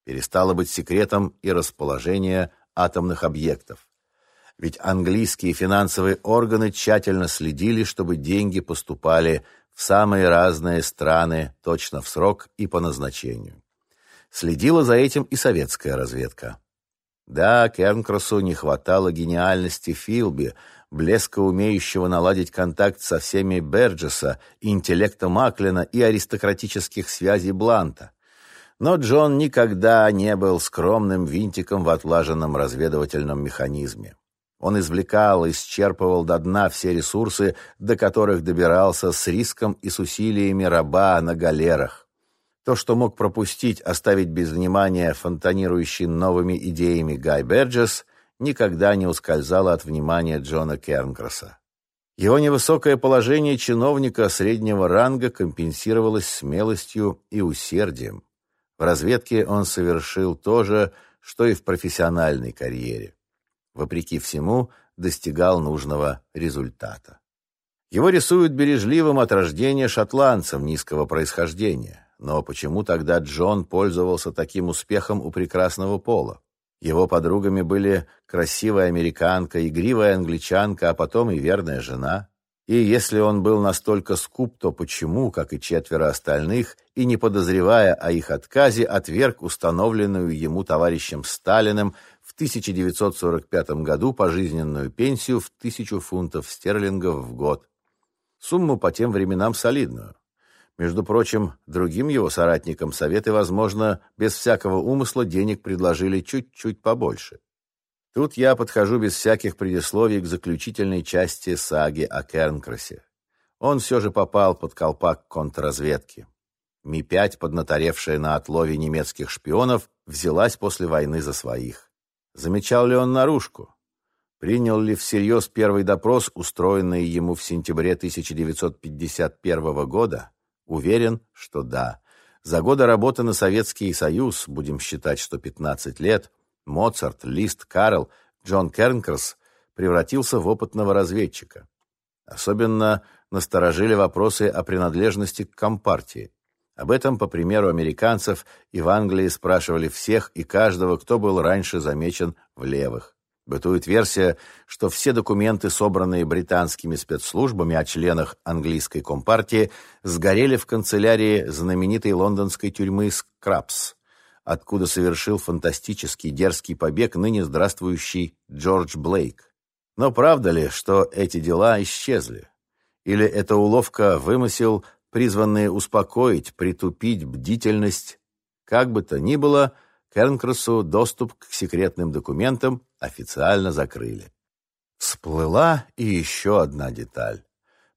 Перестало быть секретом и расположение атомных объектов. Ведь английские финансовые органы тщательно следили, чтобы деньги поступали в самые разные страны точно в срок и по назначению. Следила за этим и советская разведка. Да, Кернкросу не хватало гениальности Филби, блеска умеющего наладить контакт со всеми Берджеса, интеллекта Маклина и аристократических связей Бланта. Но Джон никогда не был скромным винтиком в отлаженном разведывательном механизме. Он извлекал, исчерпывал до дна все ресурсы, до которых добирался с риском и с усилиями раба на галерах. То, что мог пропустить, оставить без внимания фонтанирующий новыми идеями Гай Берджес, никогда не ускользало от внимания Джона Кернкраса. Его невысокое положение чиновника среднего ранга компенсировалось смелостью и усердием. В разведке он совершил то же, что и в профессиональной карьере. Вопреки всему, достигал нужного результата. Его рисуют бережливым от рождения шотландцем низкого происхождения. Но почему тогда Джон пользовался таким успехом у прекрасного пола? Его подругами были красивая американка, игривая англичанка, а потом и верная жена. И если он был настолько скуп, то почему, как и четверо остальных, и не подозревая о их отказе, отверг установленную ему товарищем Сталиным 1945 году пожизненную пенсию в тысячу фунтов стерлингов в год? Сумму по тем временам солидную. Между прочим, другим его соратникам Советы, возможно, без всякого умысла денег предложили чуть-чуть побольше. Тут я подхожу без всяких предисловий к заключительной части саги о Кернкрасе. Он все же попал под колпак контрразведки. Ми-5, поднаторевшая на отлове немецких шпионов, взялась после войны за своих. Замечал ли он наружку? Принял ли всерьез первый допрос, устроенный ему в сентябре 1951 года? Уверен, что да. За годы работы на Советский Союз, будем считать, что 15 лет, Моцарт, Лист, Карл, Джон Кернкерс превратился в опытного разведчика. Особенно насторожили вопросы о принадлежности к Компартии. Об этом, по примеру американцев, и в Англии спрашивали всех и каждого, кто был раньше замечен в левых. Бытует версия, что все документы, собранные британскими спецслужбами о членах английской компартии, сгорели в канцелярии знаменитой лондонской тюрьмы Скрабс, откуда совершил фантастический дерзкий побег ныне здравствующий Джордж Блейк. Но правда ли, что эти дела исчезли? Или эта уловка вымысел, призванный успокоить, притупить бдительность? Как бы то ни было, Кернкрасу доступ к секретным документам официально закрыли. Всплыла и еще одна деталь.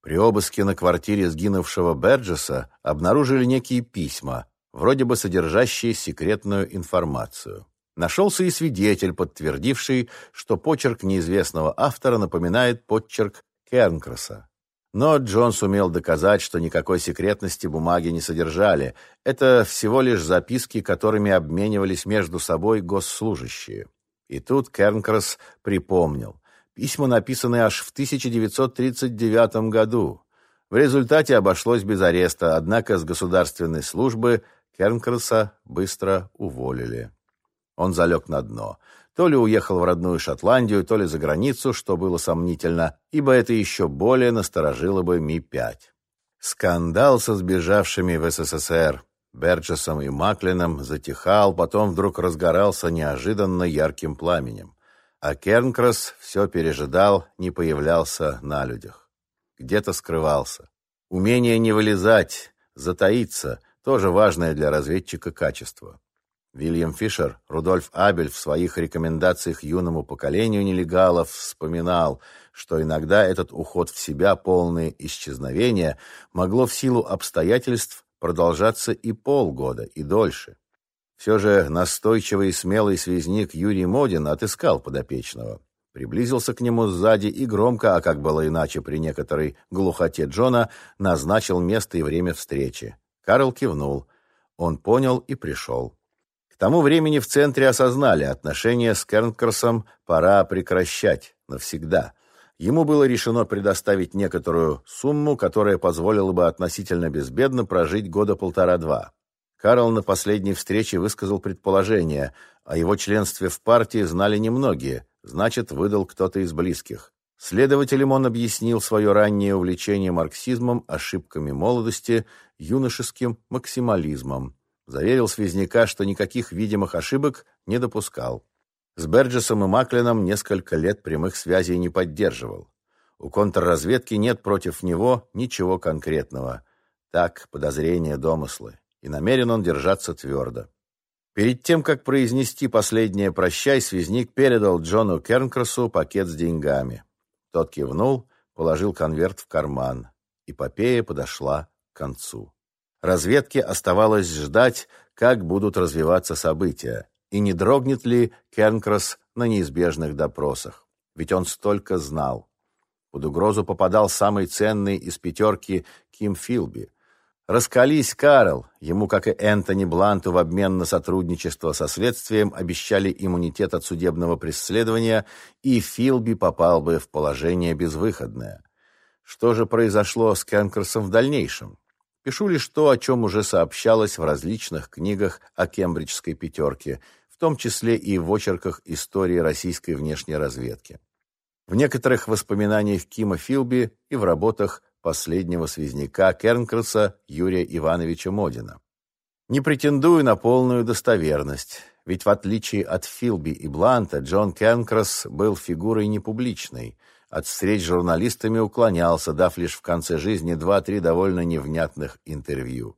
При обыске на квартире сгинувшего Берджеса обнаружили некие письма, вроде бы содержащие секретную информацию. Нашелся и свидетель, подтвердивший, что почерк неизвестного автора напоминает почерк Кернкраса. Но Джон сумел доказать, что никакой секретности бумаги не содержали. Это всего лишь записки, которыми обменивались между собой госслужащие. И тут Кернкрас припомнил. Письма написаны аж в 1939 году. В результате обошлось без ареста, однако с государственной службы Кернкраса быстро уволили. Он залег на дно. То ли уехал в родную Шотландию, то ли за границу, что было сомнительно, ибо это еще более насторожило бы Ми-5. Скандал со сбежавшими в СССР. Берджесом и Маклином затихал, потом вдруг разгорался неожиданно ярким пламенем. А Кернкрас все пережидал, не появлялся на людях. Где-то скрывался. Умение не вылезать, затаиться – тоже важное для разведчика качество. Вильям Фишер, Рудольф Абель в своих рекомендациях юному поколению нелегалов вспоминал, что иногда этот уход в себя, полное исчезновение, могло в силу обстоятельств продолжаться и полгода, и дольше. Все же настойчивый и смелый связник Юрий Модин отыскал подопечного. Приблизился к нему сзади и громко, а как было иначе при некоторой глухоте Джона, назначил место и время встречи. Карл кивнул. Он понял и пришел. К тому времени в центре осознали, отношения с Кернкерсом пора прекращать навсегда. Ему было решено предоставить некоторую сумму, которая позволила бы относительно безбедно прожить года полтора-два. Карл на последней встрече высказал предположение, о его членстве в партии знали немногие, значит, выдал кто-то из близких. Следователем он объяснил свое раннее увлечение марксизмом, ошибками молодости, юношеским максимализмом. Заверил связняка, что никаких видимых ошибок не допускал. С Берджесом и Маклином несколько лет прямых связей не поддерживал. У контрразведки нет против него ничего конкретного. Так, подозрения, домыслы. И намерен он держаться твердо. Перед тем, как произнести последнее «прощай», связник передал Джону Кернкрасу пакет с деньгами. Тот кивнул, положил конверт в карман. Эпопея подошла к концу. Разведке оставалось ждать, как будут развиваться события, и не дрогнет ли Кернкрас на неизбежных допросах. Ведь он столько знал. Под угрозу попадал самый ценный из пятерки Ким Филби – Раскались, Карл. Ему, как и Энтони Бланту, в обмен на сотрудничество со следствием обещали иммунитет от судебного преследования, и Филби попал бы в положение безвыходное. Что же произошло с Кенкерсом в дальнейшем? Пишу лишь то, о чем уже сообщалось в различных книгах о кембриджской пятерке, в том числе и в очерках истории российской внешней разведки. В некоторых воспоминаниях Кима Филби и в работах последнего связняка Кернкраса Юрия Ивановича Модина. Не претендую на полную достоверность, ведь в отличие от Филби и Бланта, Джон Кернкрас был фигурой непубличной, от встреч с журналистами уклонялся, дав лишь в конце жизни два-три довольно невнятных интервью.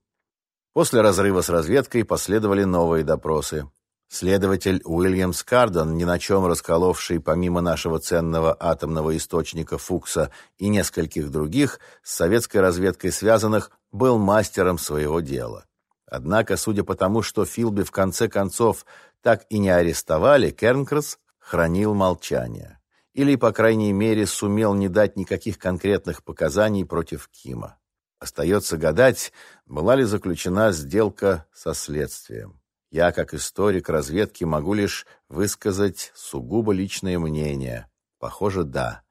После разрыва с разведкой последовали новые допросы. Следователь Уильям Скардон, ни на чем расколовший помимо нашего ценного атомного источника Фукса и нескольких других, с советской разведкой связанных, был мастером своего дела. Однако, судя по тому, что Филби в конце концов так и не арестовали, Кернкрас хранил молчание. Или, по крайней мере, сумел не дать никаких конкретных показаний против Кима. Остается гадать, была ли заключена сделка со следствием. Я, как историк разведки, могу лишь высказать сугубо личное мнение. Похоже, да.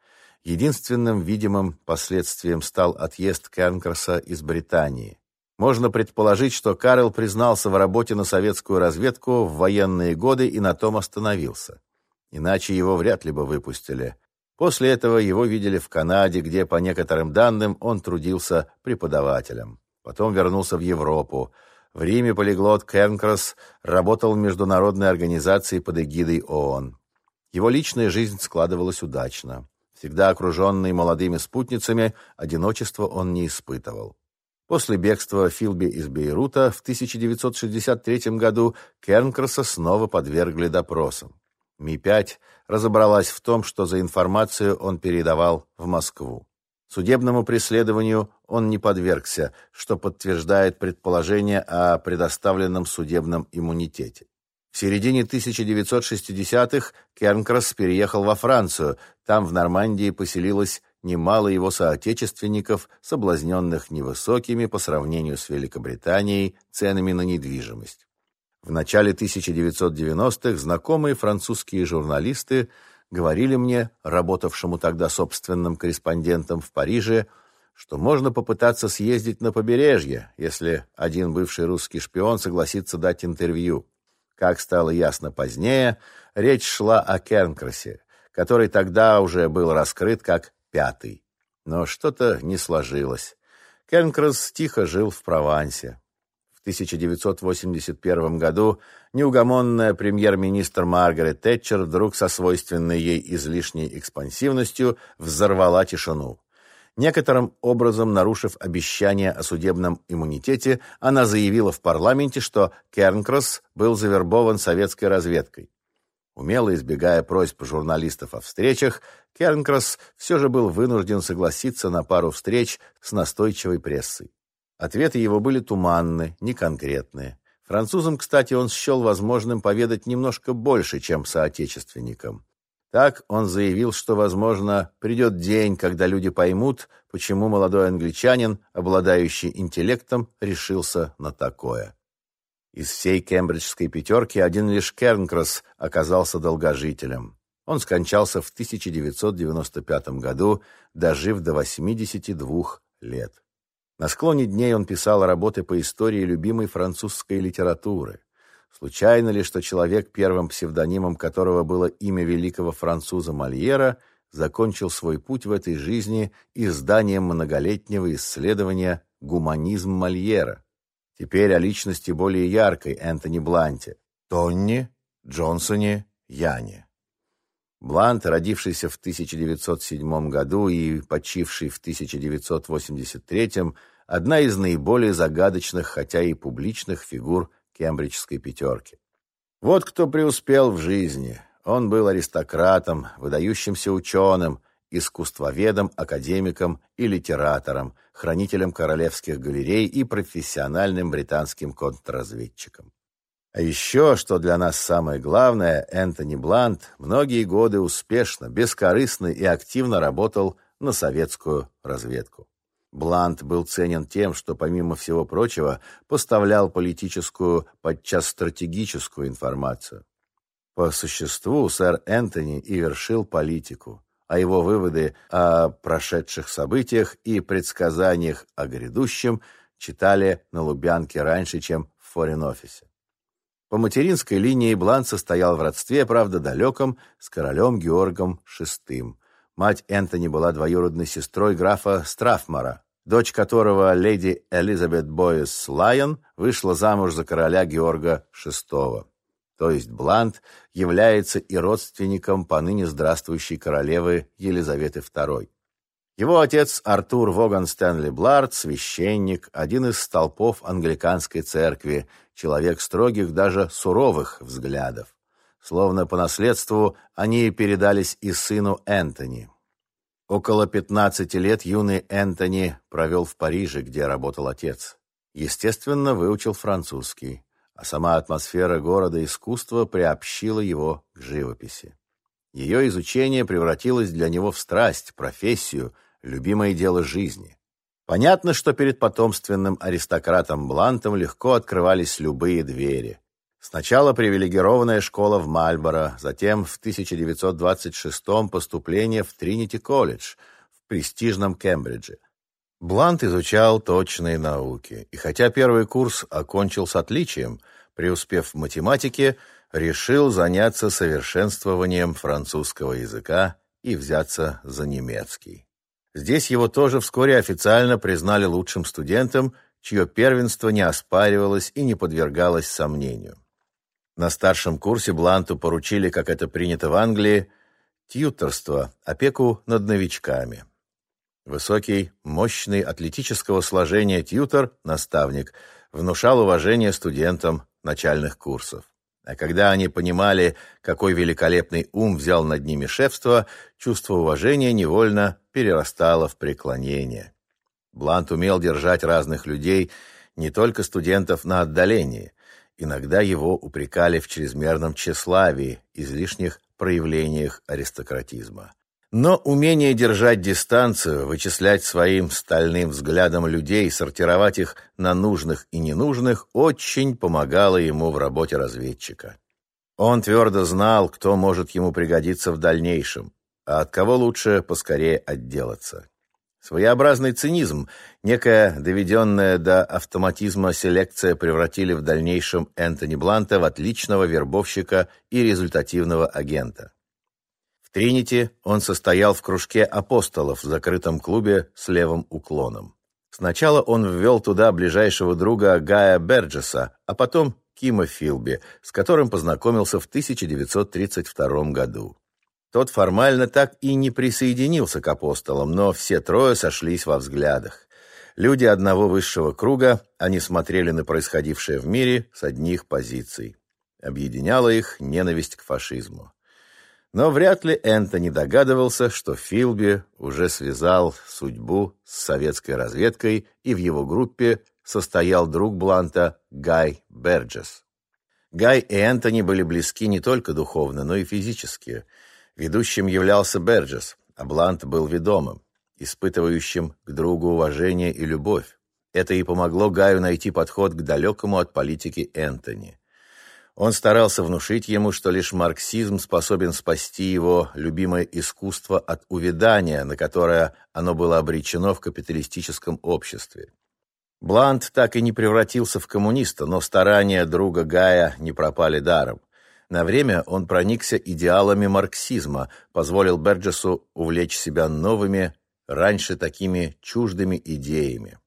Единственным видимым последствием стал отъезд Кернкраса из Британии. Можно предположить, что Карл признался в работе на советскую разведку в военные годы и на том остановился. Иначе его вряд ли бы выпустили. После этого его видели в Канаде, где, по некоторым данным, он трудился преподавателем. Потом вернулся в Европу. В Риме полиглот Кернкрас работал в международной организации под эгидой ООН. Его личная жизнь складывалась удачно. Всегда окруженный молодыми спутницами, одиночество он не испытывал. После бегства Филби из Бейрута в 1963 году Кернкраса снова подвергли допросам. Ми-5 разобралась в том, что за информацию он передавал в Москву. Судебному преследованию он не подвергся, что подтверждает предположение о предоставленном судебном иммунитете. В середине 1960-х Кернкрас переехал во Францию. Там, в Нормандии, поселилось немало его соотечественников, соблазненных невысокими по сравнению с Великобританией ценами на недвижимость. В начале 1990-х знакомые французские журналисты говорили мне, работавшему тогда собственным корреспондентом в Париже, что можно попытаться съездить на побережье, если один бывший русский шпион согласится дать интервью. Как стало ясно позднее, речь шла о Кернкрасе, который тогда уже был раскрыт как пятый. Но что-то не сложилось. Кернкрас тихо жил в Провансе. 1981 году неугомонная премьер-министр Маргарет Тэтчер вдруг со свойственной ей излишней экспансивностью взорвала тишину. Некоторым образом нарушив обещание о судебном иммунитете, она заявила в парламенте, что Кернкросс был завербован советской разведкой. Умело избегая просьб журналистов о встречах, Кернкрас все же был вынужден согласиться на пару встреч с настойчивой прессой. Ответы его были туманны, неконкретные. Французам, кстати, он счел возможным поведать немножко больше, чем соотечественникам. Так он заявил, что, возможно, придет день, когда люди поймут, почему молодой англичанин, обладающий интеллектом, решился на такое. Из всей кембриджской пятерки один лишь Кернкрас оказался долгожителем. Он скончался в 1995 году, дожив до 82 лет. На склоне дней он писал работы по истории любимой французской литературы. Случайно ли, что человек, первым псевдонимом которого было имя великого француза Мольера, закончил свой путь в этой жизни изданием многолетнего исследования «Гуманизм Мольера», Теперь о личности более яркой Энтони Бланте, Тонни, Джонсоне, Яне. Блант, родившийся в 1907 году и почивший в 1983, одна из наиболее загадочных, хотя и публичных фигур кембриджской пятерки. Вот кто преуспел в жизни. Он был аристократом, выдающимся ученым, искусствоведом, академиком и литератором, хранителем королевских галерей и профессиональным британским контрразведчиком. А еще, что для нас самое главное, Энтони Блант многие годы успешно, бескорыстно и активно работал на советскую разведку. Блант был ценен тем, что, помимо всего прочего, поставлял политическую, подчас стратегическую информацию. По существу сэр Энтони и вершил политику а его выводы о прошедших событиях и предсказаниях о грядущем читали на Лубянке раньше, чем в форин-офисе. По материнской линии Блан состоял в родстве, правда, далеком, с королем Георгом VI. Мать Энтони была двоюродной сестрой графа Страфмара, дочь которого, леди Элизабет Бойес Лайон, вышла замуж за короля Георга VI то есть Блант, является и родственником поныне здравствующей королевы Елизаветы II. Его отец Артур Воган Стэнли Блард, священник, один из столпов англиканской церкви, человек строгих, даже суровых взглядов. Словно по наследству они передались и сыну Энтони. Около 15 лет юный Энтони провел в Париже, где работал отец. Естественно, выучил французский а сама атмосфера города искусства приобщила его к живописи. Ее изучение превратилось для него в страсть, профессию, любимое дело жизни. Понятно, что перед потомственным аристократом Блантом легко открывались любые двери. Сначала привилегированная школа в Мальборо, затем в 1926 поступление в Тринити-колледж в престижном Кембридже. Блант изучал точные науки, и хотя первый курс окончил с отличием, преуспев в математике, решил заняться совершенствованием французского языка и взяться за немецкий. Здесь его тоже вскоре официально признали лучшим студентом, чье первенство не оспаривалось и не подвергалось сомнению. На старшем курсе Бланту поручили, как это принято в Англии, тьюторство, опеку над новичками – Высокий, мощный, атлетического сложения тьютор, наставник, внушал уважение студентам начальных курсов. А когда они понимали, какой великолепный ум взял над ними шефство, чувство уважения невольно перерастало в преклонение. Блант умел держать разных людей, не только студентов, на отдалении. Иногда его упрекали в чрезмерном тщеславии, излишних проявлениях аристократизма. Но умение держать дистанцию, вычислять своим стальным взглядом людей, сортировать их на нужных и ненужных, очень помогало ему в работе разведчика. Он твердо знал, кто может ему пригодиться в дальнейшем, а от кого лучше поскорее отделаться. Своеобразный цинизм, некая доведенная до автоматизма селекция превратили в дальнейшем Энтони Бланта в отличного вербовщика и результативного агента. Тринити он состоял в кружке апостолов в закрытом клубе с левым уклоном. Сначала он ввел туда ближайшего друга Гая Берджеса, а потом Кима Филби, с которым познакомился в 1932 году. Тот формально так и не присоединился к апостолам, но все трое сошлись во взглядах. Люди одного высшего круга, они смотрели на происходившее в мире с одних позиций. Объединяла их ненависть к фашизму. Но вряд ли Энтони догадывался, что Филби уже связал судьбу с советской разведкой, и в его группе состоял друг Бланта Гай Берджес. Гай и Энтони были близки не только духовно, но и физически. Ведущим являлся Берджес, а Блант был ведомым, испытывающим к другу уважение и любовь. Это и помогло Гаю найти подход к далекому от политики Энтони. Он старался внушить ему, что лишь марксизм способен спасти его любимое искусство от увядания, на которое оно было обречено в капиталистическом обществе. Блант так и не превратился в коммуниста, но старания друга Гая не пропали даром. На время он проникся идеалами марксизма, позволил Берджесу увлечь себя новыми, раньше такими чуждыми идеями.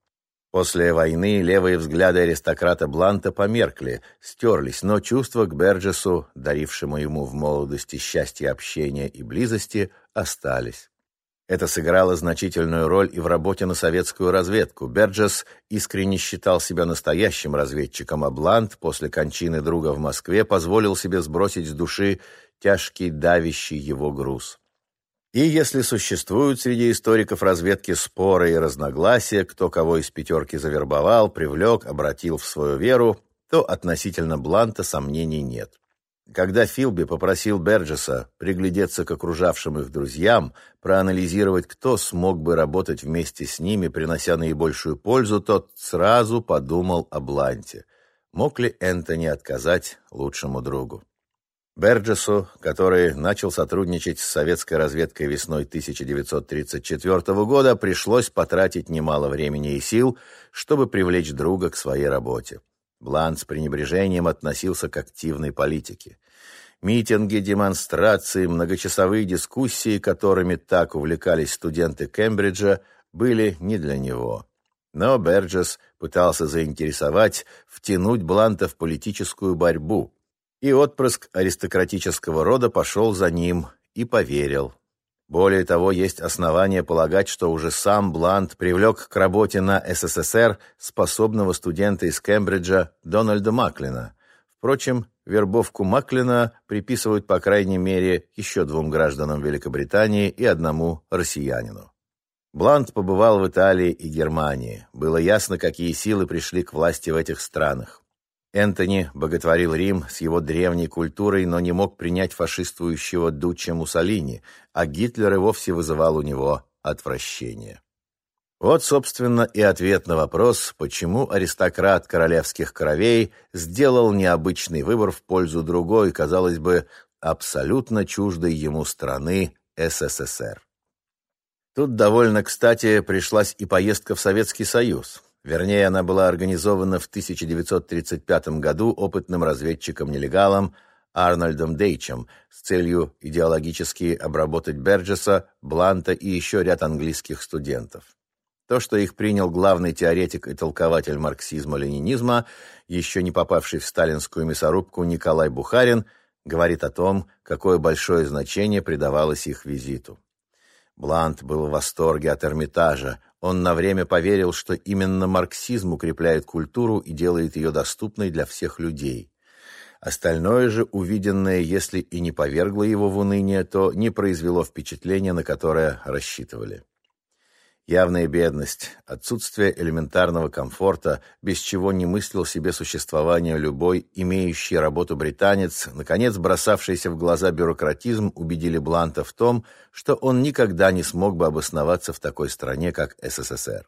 После войны левые взгляды аристократа Бланта померкли, стерлись, но чувства к Берджесу, дарившему ему в молодости счастье общения и близости, остались. Это сыграло значительную роль и в работе на советскую разведку. Берджес искренне считал себя настоящим разведчиком, а Блант после кончины друга в Москве позволил себе сбросить с души тяжкий давящий его груз. И если существуют среди историков разведки споры и разногласия, кто кого из пятерки завербовал, привлек, обратил в свою веру, то относительно Бланта сомнений нет. Когда Филби попросил Берджеса приглядеться к окружавшим их друзьям, проанализировать, кто смог бы работать вместе с ними, принося наибольшую пользу, тот сразу подумал о Бланте. Мог ли Энтони отказать лучшему другу? Берджесу, который начал сотрудничать с советской разведкой весной 1934 года, пришлось потратить немало времени и сил, чтобы привлечь друга к своей работе. Блант с пренебрежением относился к активной политике. Митинги, демонстрации, многочасовые дискуссии, которыми так увлекались студенты Кембриджа, были не для него. Но Берджес пытался заинтересовать, втянуть Бланта в политическую борьбу – и отпрыск аристократического рода пошел за ним и поверил. Более того, есть основания полагать, что уже сам Блант привлек к работе на СССР способного студента из Кембриджа Дональда Маклина. Впрочем, вербовку Маклина приписывают, по крайней мере, еще двум гражданам Великобритании и одному россиянину. Блант побывал в Италии и Германии. Было ясно, какие силы пришли к власти в этих странах. Энтони боготворил Рим с его древней культурой, но не мог принять фашистующего Дучча Муссолини, а Гитлер и вовсе вызывал у него отвращение. Вот, собственно, и ответ на вопрос, почему аристократ королевских кровей сделал необычный выбор в пользу другой, казалось бы, абсолютно чуждой ему страны СССР. Тут довольно кстати пришлась и поездка в Советский Союз. Вернее, она была организована в 1935 году опытным разведчиком-нелегалом Арнольдом Дейчем с целью идеологически обработать Берджеса, Бланта и еще ряд английских студентов. То, что их принял главный теоретик и толкователь марксизма-ленинизма, еще не попавший в сталинскую мясорубку Николай Бухарин, говорит о том, какое большое значение придавалось их визиту. Блант был в восторге от Эрмитажа, он на время поверил, что именно марксизм укрепляет культуру и делает ее доступной для всех людей. Остальное же, увиденное, если и не повергло его в уныние, то не произвело впечатления, на которое рассчитывали. Явная бедность, отсутствие элементарного комфорта, без чего не мыслил себе существование любой, имеющий работу британец, наконец бросавшийся в глаза бюрократизм, убедили Бланта в том, что он никогда не смог бы обосноваться в такой стране, как СССР.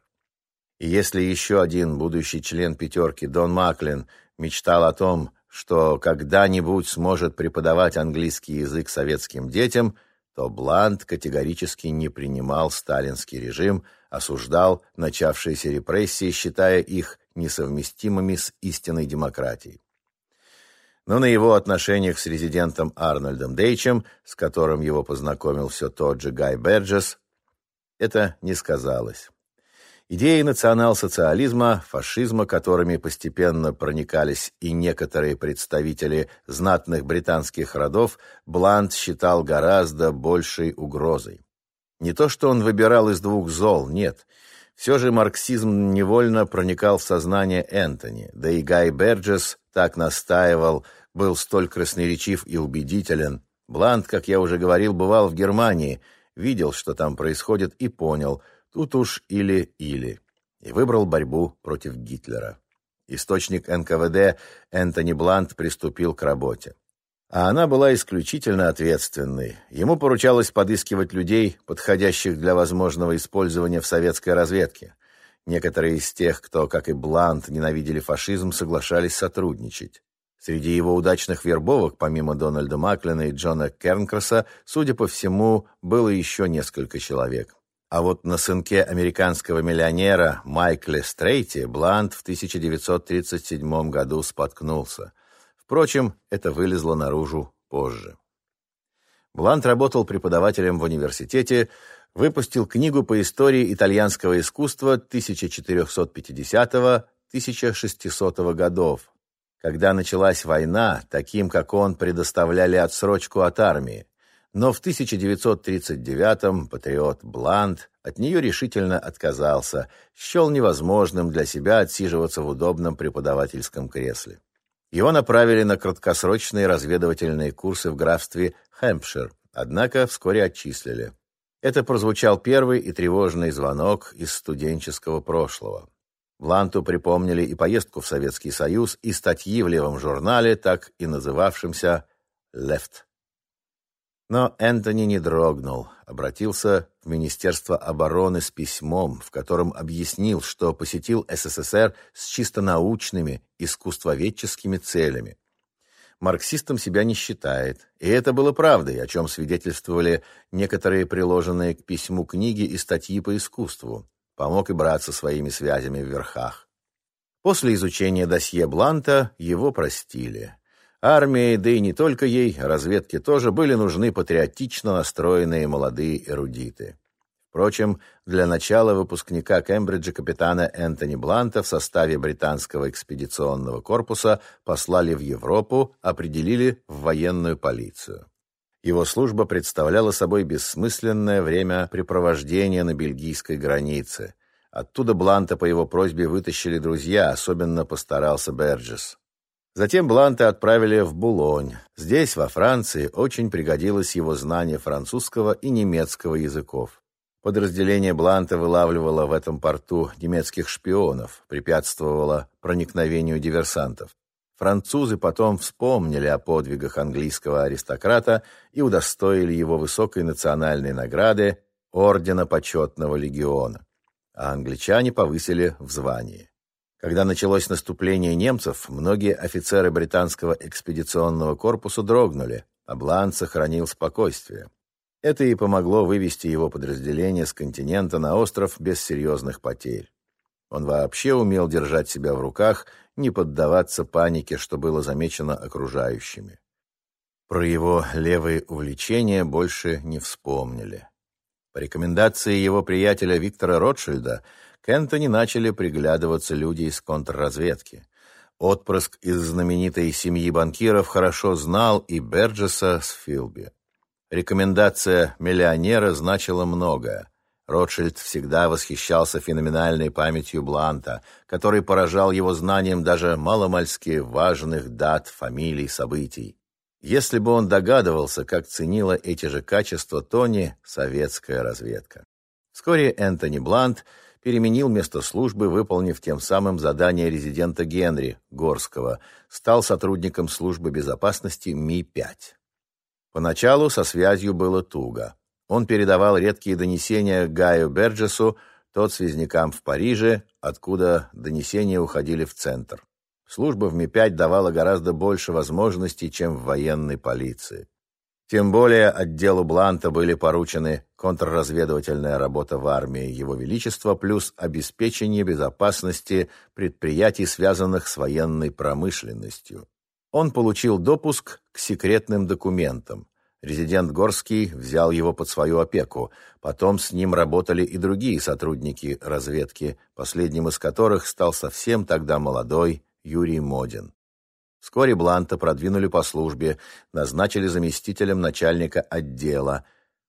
И если еще один будущий член «пятерки» Дон Маклин мечтал о том, что когда-нибудь сможет преподавать английский язык советским детям – то Блант категорически не принимал сталинский режим, осуждал начавшиеся репрессии, считая их несовместимыми с истинной демократией. Но на его отношениях с резидентом Арнольдом Дейчем, с которым его познакомил все тот же Гай Берджес, это не сказалось. Идеи национал-социализма, фашизма, которыми постепенно проникались и некоторые представители знатных британских родов, Блант считал гораздо большей угрозой. Не то, что он выбирал из двух зол, нет. Все же марксизм невольно проникал в сознание Энтони, да и Гай Берджес так настаивал, был столь красноречив и убедителен. Блант, как я уже говорил, бывал в Германии, видел, что там происходит, и понял, тут уж или-или, и выбрал борьбу против Гитлера. Источник НКВД Энтони Блант приступил к работе. А она была исключительно ответственной. Ему поручалось подыскивать людей, подходящих для возможного использования в советской разведке. Некоторые из тех, кто, как и Блант, ненавидели фашизм, соглашались сотрудничать. Среди его удачных вербовок, помимо Дональда Маклина и Джона Кернкраса, судя по всему, было еще несколько человек. А вот на сынке американского миллионера Майкле Стрейти Блант в 1937 году споткнулся. Впрочем, это вылезло наружу позже. Блант работал преподавателем в университете, выпустил книгу по истории итальянского искусства 1450-1600 годов. Когда началась война, таким как он предоставляли отсрочку от армии. Но в 1939-м патриот Блант от нее решительно отказался, счел невозможным для себя отсиживаться в удобном преподавательском кресле. Его направили на краткосрочные разведывательные курсы в графстве Хэмпшир, однако вскоре отчислили. Это прозвучал первый и тревожный звонок из студенческого прошлого. Бланту припомнили и поездку в Советский Союз, и статьи в левом журнале, так и называвшемся «Лефт». Но Энтони не дрогнул, обратился в Министерство обороны с письмом, в котором объяснил, что посетил СССР с чисто научными, искусствоведческими целями. Марксистом себя не считает, и это было правдой, о чем свидетельствовали некоторые приложенные к письму книги и статьи по искусству. Помог и браться своими связями в верхах. После изучения досье Бланта его простили. Армии, да и не только ей, разведке тоже были нужны патриотично настроенные молодые эрудиты. Впрочем, для начала выпускника Кембриджа капитана Энтони Бланта в составе британского экспедиционного корпуса послали в Европу, определили в военную полицию. Его служба представляла собой бессмысленное времяпрепровождение на бельгийской границе. Оттуда Бланта по его просьбе вытащили друзья, особенно постарался Берджес. Затем Бланта отправили в Булонь. Здесь, во Франции, очень пригодилось его знание французского и немецкого языков. Подразделение Бланта вылавливало в этом порту немецких шпионов, препятствовало проникновению диверсантов. Французы потом вспомнили о подвигах английского аристократа и удостоили его высокой национальной награды Ордена Почетного Легиона, а англичане повысили в звании. Когда началось наступление немцев, многие офицеры британского экспедиционного корпуса дрогнули, а Блан сохранил спокойствие. Это и помогло вывести его подразделение с континента на остров без серьезных потерь. Он вообще умел держать себя в руках, не поддаваться панике, что было замечено окружающими. Про его левые увлечения больше не вспомнили. По рекомендации его приятеля Виктора Ротшильда Энтони начали приглядываться люди из контрразведки. Отпрыск из знаменитой семьи банкиров хорошо знал и Берджеса с Филби. Рекомендация миллионера значила многое. Ротшильд всегда восхищался феноменальной памятью Бланта, который поражал его знанием даже маломальски важных дат, фамилий, событий. Если бы он догадывался, как ценила эти же качества Тони советская разведка. Вскоре Энтони Блант переменил место службы, выполнив тем самым задание резидента Генри Горского, стал сотрудником службы безопасности Ми-5. Поначалу со связью было туго. Он передавал редкие донесения Гаю Берджесу, тот связнякам в Париже, откуда донесения уходили в центр. Служба в Ми-5 давала гораздо больше возможностей, чем в военной полиции. Тем более отделу Бланта были поручены контрразведывательная работа в армии Его Величества плюс обеспечение безопасности предприятий, связанных с военной промышленностью. Он получил допуск к секретным документам. Резидент Горский взял его под свою опеку. Потом с ним работали и другие сотрудники разведки, последним из которых стал совсем тогда молодой Юрий Модин. Вскоре Бланта продвинули по службе, назначили заместителем начальника отдела.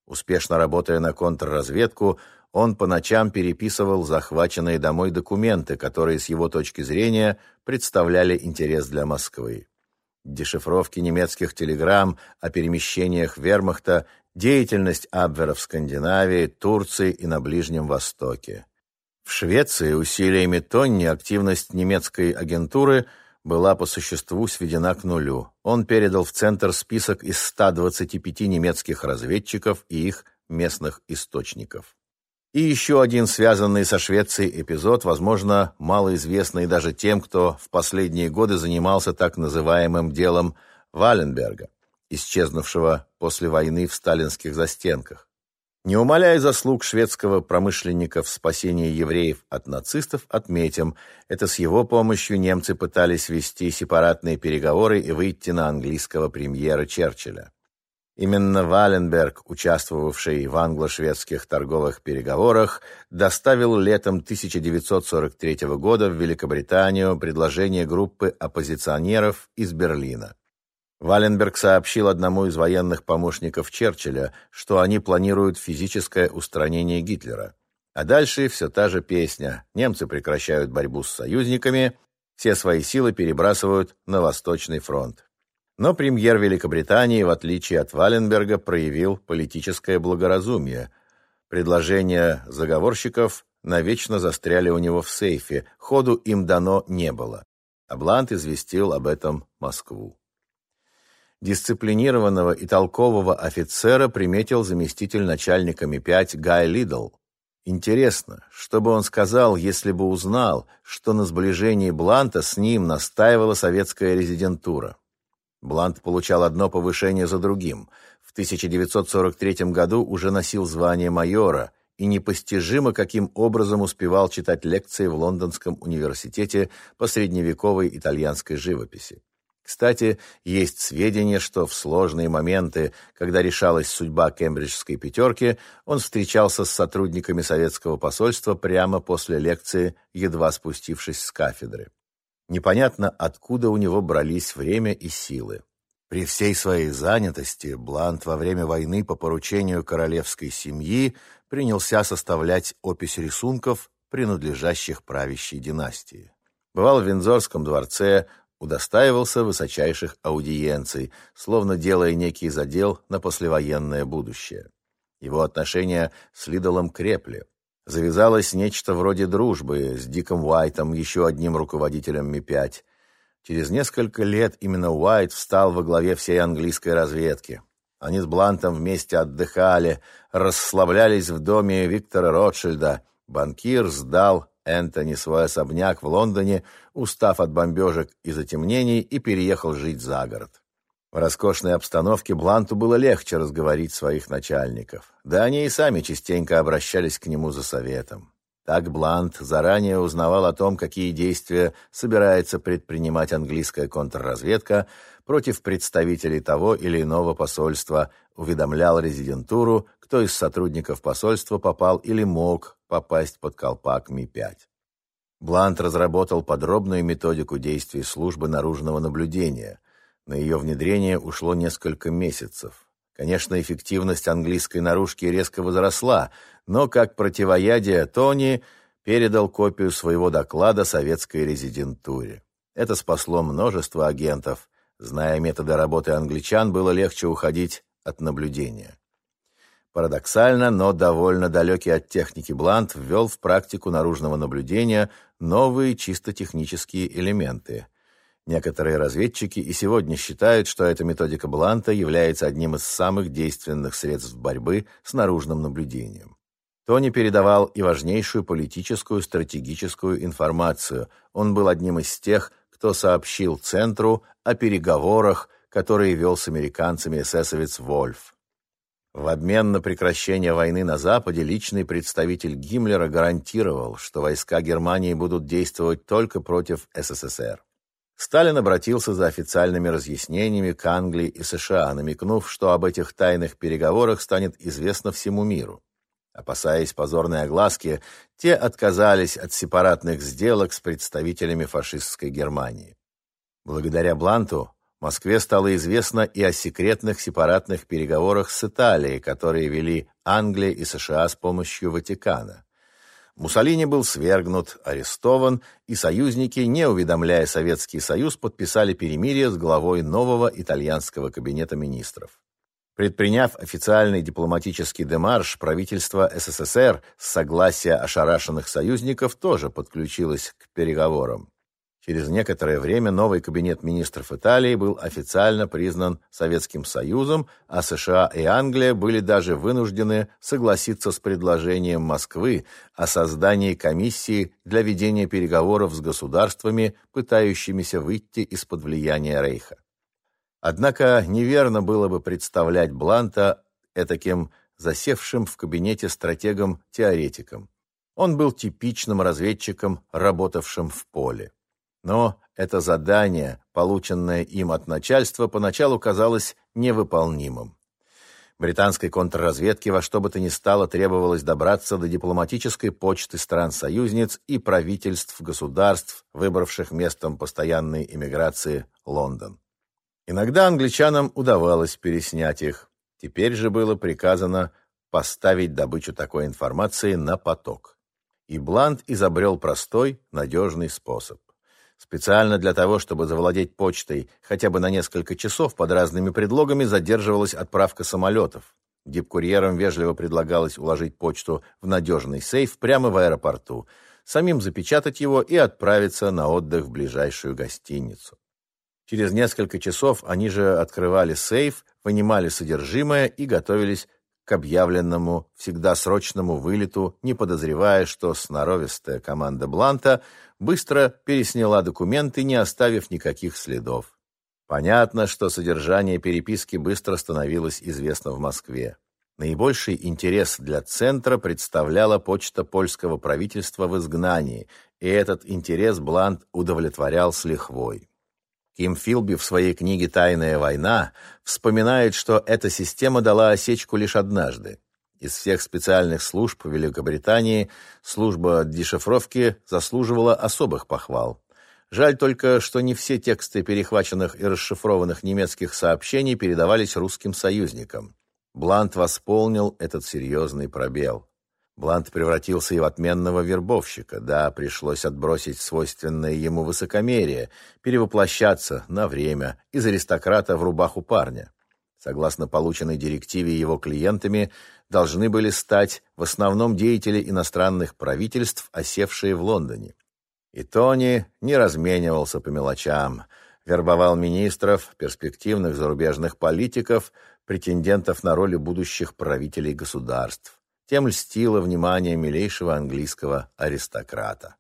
Успешно работая на контрразведку, он по ночам переписывал захваченные домой документы, которые с его точки зрения представляли интерес для Москвы. дешифровки немецких телеграмм о перемещениях вермахта, деятельность Абвера в Скандинавии, Турции и на Ближнем Востоке. В Швеции усилиями Тонни активность немецкой агентуры была по существу сведена к нулю. Он передал в Центр список из 125 немецких разведчиков и их местных источников. И еще один связанный со Швецией эпизод, возможно, малоизвестный даже тем, кто в последние годы занимался так называемым делом Валенберга, исчезнувшего после войны в сталинских застенках. Не умаляя заслуг шведского промышленника в спасении евреев от нацистов, отметим, это с его помощью немцы пытались вести сепаратные переговоры и выйти на английского премьера Черчилля. Именно Валенберг, участвовавший в англо-шведских торговых переговорах, доставил летом 1943 года в Великобританию предложение группы оппозиционеров из Берлина. Валенберг сообщил одному из военных помощников Черчилля, что они планируют физическое устранение Гитлера. А дальше все та же песня. Немцы прекращают борьбу с союзниками, все свои силы перебрасывают на Восточный фронт. Но премьер Великобритании, в отличие от Валенберга, проявил политическое благоразумие. Предложения заговорщиков навечно застряли у него в сейфе, ходу им дано не было. А Блант известил об этом Москву. Дисциплинированного и толкового офицера приметил заместитель начальника Ми-5 Гай Лидл. Интересно, что бы он сказал, если бы узнал, что на сближении Бланта с ним настаивала советская резидентура. Блант получал одно повышение за другим. В 1943 году уже носил звание майора и непостижимо, каким образом успевал читать лекции в Лондонском университете по средневековой итальянской живописи. Кстати, есть сведения, что в сложные моменты, когда решалась судьба кембриджской пятерки, он встречался с сотрудниками советского посольства прямо после лекции, едва спустившись с кафедры. Непонятно, откуда у него брались время и силы. При всей своей занятости Блант во время войны по поручению королевской семьи принялся составлять опись рисунков, принадлежащих правящей династии. Бывал в Виндзорском дворце, удостаивался высочайших аудиенций, словно делая некий задел на послевоенное будущее. Его отношения с Лидолом крепли. Завязалось нечто вроде дружбы с Диком Уайтом, еще одним руководителем Ми-5. Через несколько лет именно Уайт встал во главе всей английской разведки. Они с Блантом вместе отдыхали, расслаблялись в доме Виктора Ротшильда. Банкир сдал Энтони свой особняк в Лондоне, устав от бомбежек и затемнений, и переехал жить за город. В роскошной обстановке Бланту было легче разговорить своих начальников. Да они и сами частенько обращались к нему за советом. Так Блант заранее узнавал о том, какие действия собирается предпринимать английская контрразведка против представителей того или иного посольства, уведомлял резидентуру, кто из сотрудников посольства попал или мог попасть под колпак Ми-5. Блант разработал подробную методику действий службы наружного наблюдения – на ее внедрение ушло несколько месяцев. Конечно, эффективность английской наружки резко возросла, но как противоядие Тони передал копию своего доклада советской резидентуре. Это спасло множество агентов. Зная методы работы англичан, было легче уходить от наблюдения. Парадоксально, но довольно далекий от техники Блант ввел в практику наружного наблюдения новые чисто технические элементы – Некоторые разведчики и сегодня считают, что эта методика Бланта является одним из самых действенных средств борьбы с наружным наблюдением. Тони передавал и важнейшую политическую стратегическую информацию. Он был одним из тех, кто сообщил Центру о переговорах, которые вел с американцами эсэсовец Вольф. В обмен на прекращение войны на Западе личный представитель Гиммлера гарантировал, что войска Германии будут действовать только против СССР. Сталин обратился за официальными разъяснениями к Англии и США, намекнув, что об этих тайных переговорах станет известно всему миру. Опасаясь позорной огласки, те отказались от сепаратных сделок с представителями фашистской Германии. Благодаря Бланту Москве стало известно и о секретных сепаратных переговорах с Италией, которые вели Англия и США с помощью Ватикана. Муссолини был свергнут, арестован, и союзники, не уведомляя Советский Союз, подписали перемирие с главой нового итальянского кабинета министров. Предприняв официальный дипломатический демарш, правительство СССР с согласия ошарашенных союзников тоже подключилось к переговорам. Через некоторое время новый кабинет министров Италии был официально признан Советским Союзом, а США и Англия были даже вынуждены согласиться с предложением Москвы о создании комиссии для ведения переговоров с государствами, пытающимися выйти из-под влияния Рейха. Однако неверно было бы представлять Бланта этаким засевшим в кабинете стратегом-теоретиком. Он был типичным разведчиком, работавшим в поле. Но это задание, полученное им от начальства, поначалу казалось невыполнимым. Британской контрразведке во что бы то ни стало требовалось добраться до дипломатической почты стран-союзниц и правительств государств, выбравших местом постоянной эмиграции Лондон. Иногда англичанам удавалось переснять их. Теперь же было приказано поставить добычу такой информации на поток. И Блант изобрел простой, надежный способ. Специально для того, чтобы завладеть почтой хотя бы на несколько часов, под разными предлогами задерживалась отправка самолетов. Дипкурьерам вежливо предлагалось уложить почту в надежный сейф прямо в аэропорту, самим запечатать его и отправиться на отдых в ближайшую гостиницу. Через несколько часов они же открывали сейф, вынимали содержимое и готовились к объявленному всегда срочному вылету, не подозревая, что сноровистая команда Бланта быстро пересняла документы, не оставив никаких следов. Понятно, что содержание переписки быстро становилось известно в Москве. Наибольший интерес для Центра представляла почта польского правительства в изгнании, и этот интерес Блант удовлетворял с лихвой. Ким Филби в своей книге «Тайная война» вспоминает, что эта система дала осечку лишь однажды. Из всех специальных служб Великобритании служба дешифровки заслуживала особых похвал. Жаль только, что не все тексты перехваченных и расшифрованных немецких сообщений передавались русским союзникам. Блант восполнил этот серьезный пробел. Блант превратился и в отменного вербовщика. Да, пришлось отбросить свойственное ему высокомерие, перевоплощаться на время из аристократа в рубаху парня. Согласно полученной директиве его клиентами, должны были стать в основном деятели иностранных правительств, осевшие в Лондоне. И Тони не разменивался по мелочам, вербовал министров, перспективных зарубежных политиков, претендентов на роли будущих правителей государств тем льстило внимание милейшего английского аристократа.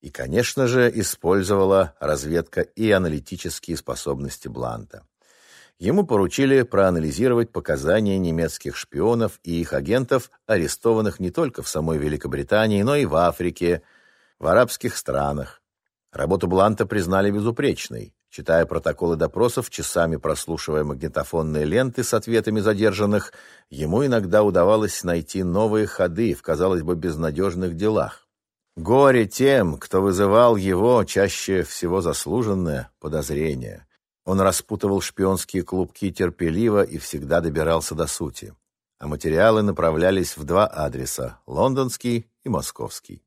И, конечно же, использовала разведка и аналитические способности Бланта. Ему поручили проанализировать показания немецких шпионов и их агентов, арестованных не только в самой Великобритании, но и в Африке, в арабских странах. Работу Бланта признали безупречной. Читая протоколы допросов, часами прослушивая магнитофонные ленты с ответами задержанных, ему иногда удавалось найти новые ходы в, казалось бы, безнадежных делах. Горе тем, кто вызывал его, чаще всего заслуженное, подозрение. Он распутывал шпионские клубки терпеливо и всегда добирался до сути. А материалы направлялись в два адреса – лондонский и московский.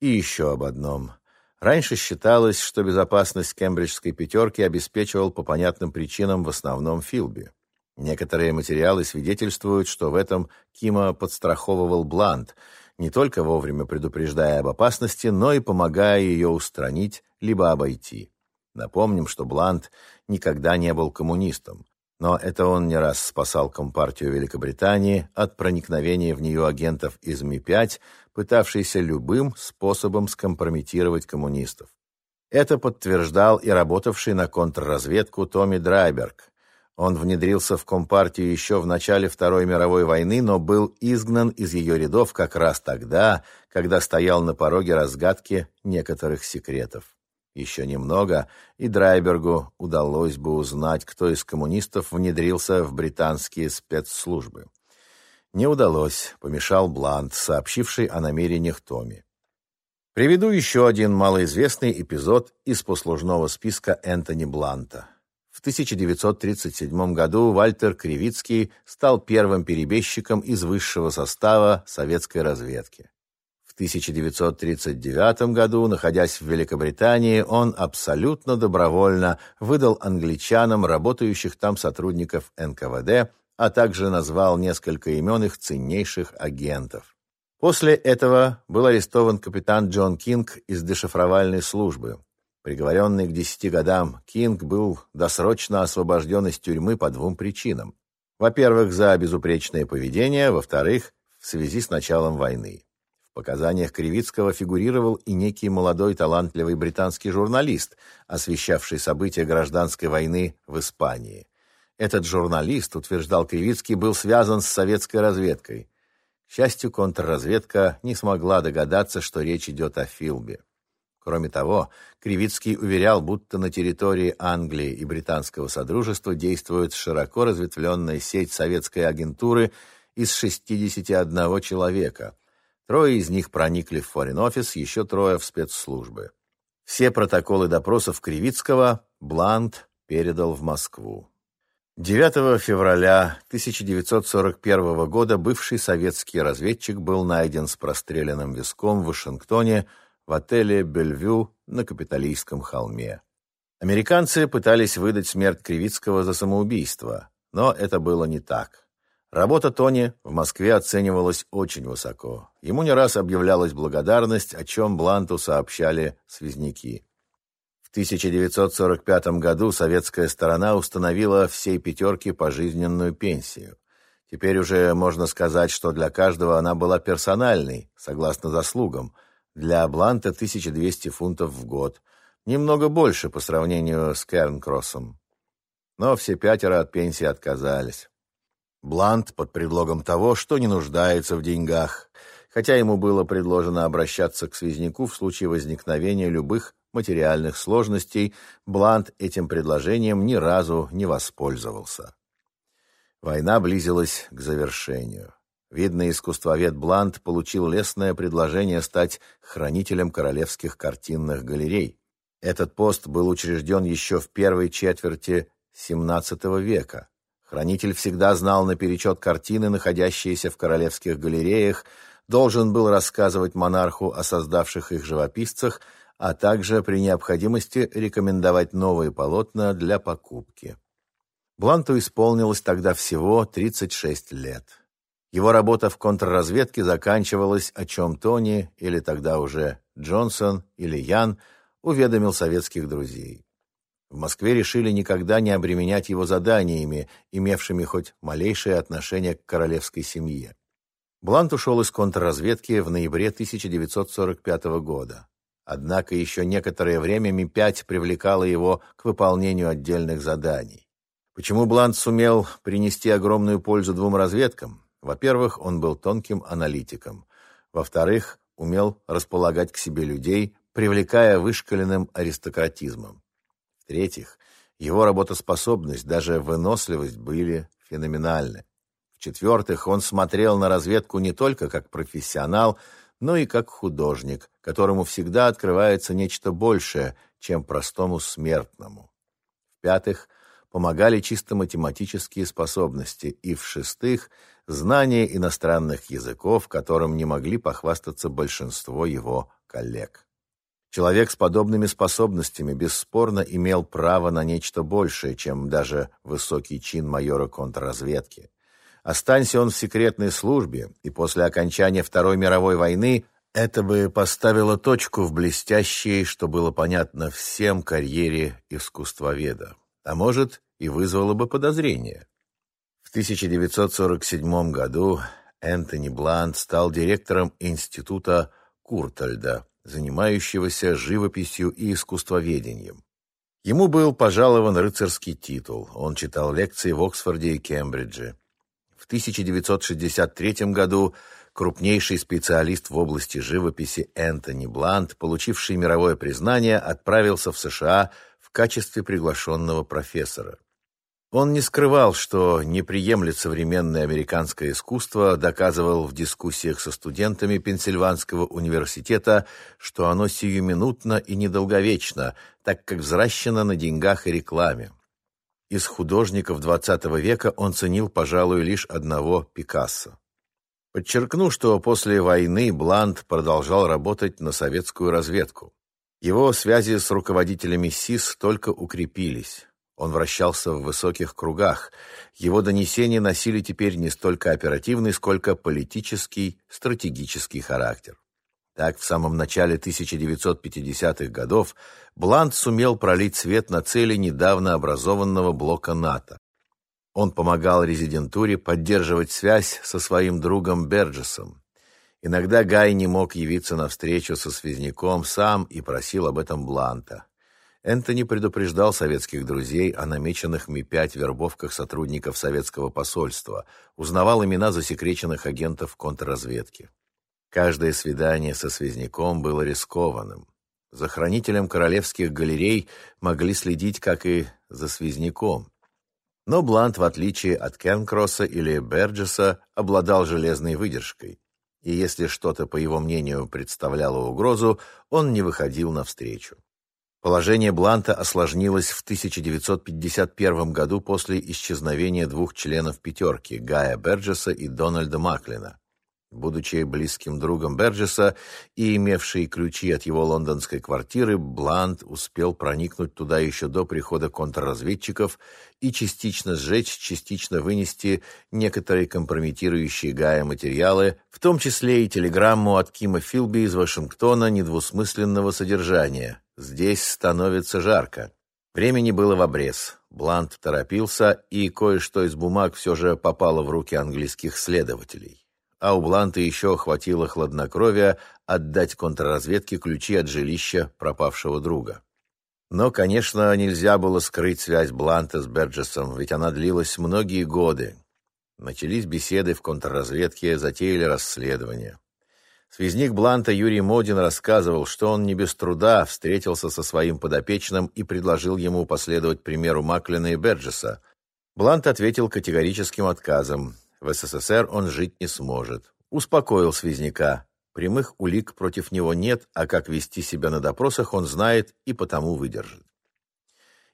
И еще об одном – Раньше считалось, что безопасность кембриджской пятерки обеспечивал по понятным причинам в основном Филби. Некоторые материалы свидетельствуют, что в этом Кима подстраховывал Блант, не только вовремя предупреждая об опасности, но и помогая ее устранить либо обойти. Напомним, что Блант никогда не был коммунистом, но это он не раз спасал Компартию Великобритании от проникновения в нее агентов из Ми-5, пытавшийся любым способом скомпрометировать коммунистов. Это подтверждал и работавший на контрразведку Томми Драйберг. Он внедрился в Компартию еще в начале Второй мировой войны, но был изгнан из ее рядов как раз тогда, когда стоял на пороге разгадки некоторых секретов. Еще немного, и Драйбергу удалось бы узнать, кто из коммунистов внедрился в британские спецслужбы. Не удалось, помешал Блант, сообщивший о намерениях Томи. Приведу еще один малоизвестный эпизод из послужного списка Энтони Бланта. В 1937 году Вальтер Кривицкий стал первым перебежчиком из высшего состава советской разведки. В 1939 году, находясь в Великобритании, он абсолютно добровольно выдал англичанам, работающих там сотрудников НКВД, а также назвал несколько имен их ценнейших агентов. После этого был арестован капитан Джон Кинг из дешифровальной службы. Приговоренный к десяти годам, Кинг был досрочно освобожден из тюрьмы по двум причинам. Во-первых, за безупречное поведение, во-вторых, в связи с началом войны показаниях Кривицкого фигурировал и некий молодой талантливый британский журналист, освещавший события гражданской войны в Испании. Этот журналист, утверждал Кривицкий, был связан с советской разведкой. К счастью, контрразведка не смогла догадаться, что речь идет о Филбе. Кроме того, Кривицкий уверял, будто на территории Англии и Британского Содружества действует широко разветвленная сеть советской агентуры из 61 человека – Трое из них проникли в форин-офис, еще трое в спецслужбы. Все протоколы допросов Кривицкого Блант передал в Москву. 9 февраля 1941 года бывший советский разведчик был найден с простреленным виском в Вашингтоне в отеле «Бельвю» на Капитолийском холме. Американцы пытались выдать смерть Кривицкого за самоубийство, но это было не так. Работа Тони в Москве оценивалась очень высоко. Ему не раз объявлялась благодарность, о чем Бланту сообщали связняки. В 1945 году советская сторона установила всей пятерке пожизненную пенсию. Теперь уже можно сказать, что для каждого она была персональной, согласно заслугам. Для Бланта 1200 фунтов в год. Немного больше по сравнению с Кернкроссом. Но все пятеро от пенсии отказались. Блант под предлогом того, что не нуждается в деньгах, хотя ему было предложено обращаться к связняку в случае возникновения любых материальных сложностей, Блант этим предложением ни разу не воспользовался. Война близилась к завершению. Видный искусствовед Блант получил лестное предложение стать хранителем королевских картинных галерей. Этот пост был учрежден еще в первой четверти XVII века. Хранитель всегда знал наперечет картины, находящиеся в королевских галереях, должен был рассказывать монарху о создавших их живописцах, а также при необходимости рекомендовать новые полотна для покупки. Бланту исполнилось тогда всего 36 лет. Его работа в контрразведке заканчивалась, о чем Тони, или тогда уже Джонсон или Ян, уведомил советских друзей. В Москве решили никогда не обременять его заданиями, имевшими хоть малейшее отношение к королевской семье. Блант ушел из контрразведки в ноябре 1945 года. Однако еще некоторое время Ми-5 привлекала его к выполнению отдельных заданий. Почему Блант сумел принести огромную пользу двум разведкам? Во-первых, он был тонким аналитиком. Во-вторых, умел располагать к себе людей, привлекая вышкаленным аристократизмом. В-третьих, его работоспособность, даже выносливость были феноменальны. В-четвертых, он смотрел на разведку не только как профессионал, но и как художник, которому всегда открывается нечто большее, чем простому смертному. В-пятых, помогали чисто математические способности, и в-шестых, знание иностранных языков, которым не могли похвастаться большинство его коллег. Человек с подобными способностями бесспорно имел право на нечто большее, чем даже высокий чин майора контрразведки. Останься он в секретной службе, и после окончания Второй мировой войны это бы поставило точку в блестящей, что было понятно всем, карьере искусствоведа. А может, и вызвало бы подозрение. В 1947 году Энтони Блант стал директором института Куртальда, занимающегося живописью и искусствоведением. Ему был пожалован рыцарский титул. Он читал лекции в Оксфорде и Кембридже. В 1963 году крупнейший специалист в области живописи Энтони Блант, получивший мировое признание, отправился в США в качестве приглашенного профессора. Он не скрывал, что не приемлет современное американское искусство, доказывал в дискуссиях со студентами Пенсильванского университета, что оно сиюминутно и недолговечно, так как взращено на деньгах и рекламе. Из художников XX века он ценил, пожалуй, лишь одного Пикассо. Подчеркну, что после войны Блант продолжал работать на советскую разведку. Его связи с руководителями СИС только укрепились. Он вращался в высоких кругах. Его донесения носили теперь не столько оперативный, сколько политический, стратегический характер. Так, в самом начале 1950-х годов Блант сумел пролить свет на цели недавно образованного блока НАТО. Он помогал резидентуре поддерживать связь со своим другом Берджесом. Иногда Гай не мог явиться на встречу со связняком сам и просил об этом Бланта. Энтони предупреждал советских друзей о намеченных Ми-5 вербовках сотрудников советского посольства, узнавал имена засекреченных агентов контрразведки. Каждое свидание со связняком было рискованным. За хранителем королевских галерей могли следить, как и за связняком. Но Блант, в отличие от Кенкросса или Берджеса, обладал железной выдержкой. И если что-то, по его мнению, представляло угрозу, он не выходил навстречу. Положение Бланта осложнилось в 1951 году после исчезновения двух членов «пятерки» Гая Берджеса и Дональда Маклина. Будучи близким другом Берджеса и имевший ключи от его лондонской квартиры, Блант успел проникнуть туда еще до прихода контрразведчиков и частично сжечь, частично вынести некоторые компрометирующие Гая материалы, в том числе и телеграмму от Кима Филби из Вашингтона недвусмысленного содержания – Здесь становится жарко. Времени было в обрез. Блант торопился, и кое-что из бумаг все же попало в руки английских следователей. А у Бланта еще хватило хладнокровия отдать контрразведке ключи от жилища пропавшего друга. Но, конечно, нельзя было скрыть связь Бланта с Берджесом, ведь она длилась многие годы. Начались беседы в контрразведке, затеяли расследование. Связник Бланта Юрий Модин рассказывал, что он не без труда встретился со своим подопечным и предложил ему последовать примеру Маклина и Берджеса. Блант ответил категорическим отказом. В СССР он жить не сможет. Успокоил связняка. Прямых улик против него нет, а как вести себя на допросах он знает и потому выдержит.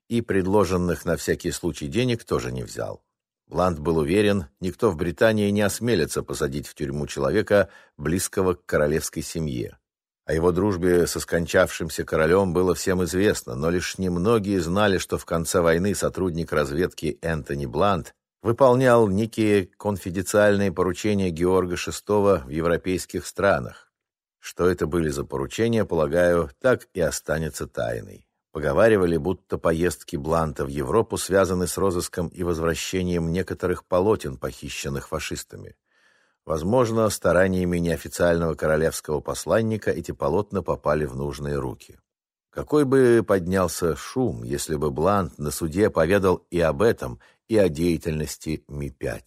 И предложенных на всякий случай денег тоже не взял. Ланд был уверен, никто в Британии не осмелится посадить в тюрьму человека, близкого к королевской семье. О его дружбе со скончавшимся королем было всем известно, но лишь немногие знали, что в конце войны сотрудник разведки Энтони Блант выполнял некие конфиденциальные поручения Георга VI в европейских странах. Что это были за поручения, полагаю, так и останется тайной. Поговаривали, будто поездки Бланта в Европу связаны с розыском и возвращением некоторых полотен, похищенных фашистами. Возможно, стараниями неофициального королевского посланника эти полотна попали в нужные руки. Какой бы поднялся шум, если бы Блант на суде поведал и об этом, и о деятельности Ми-5.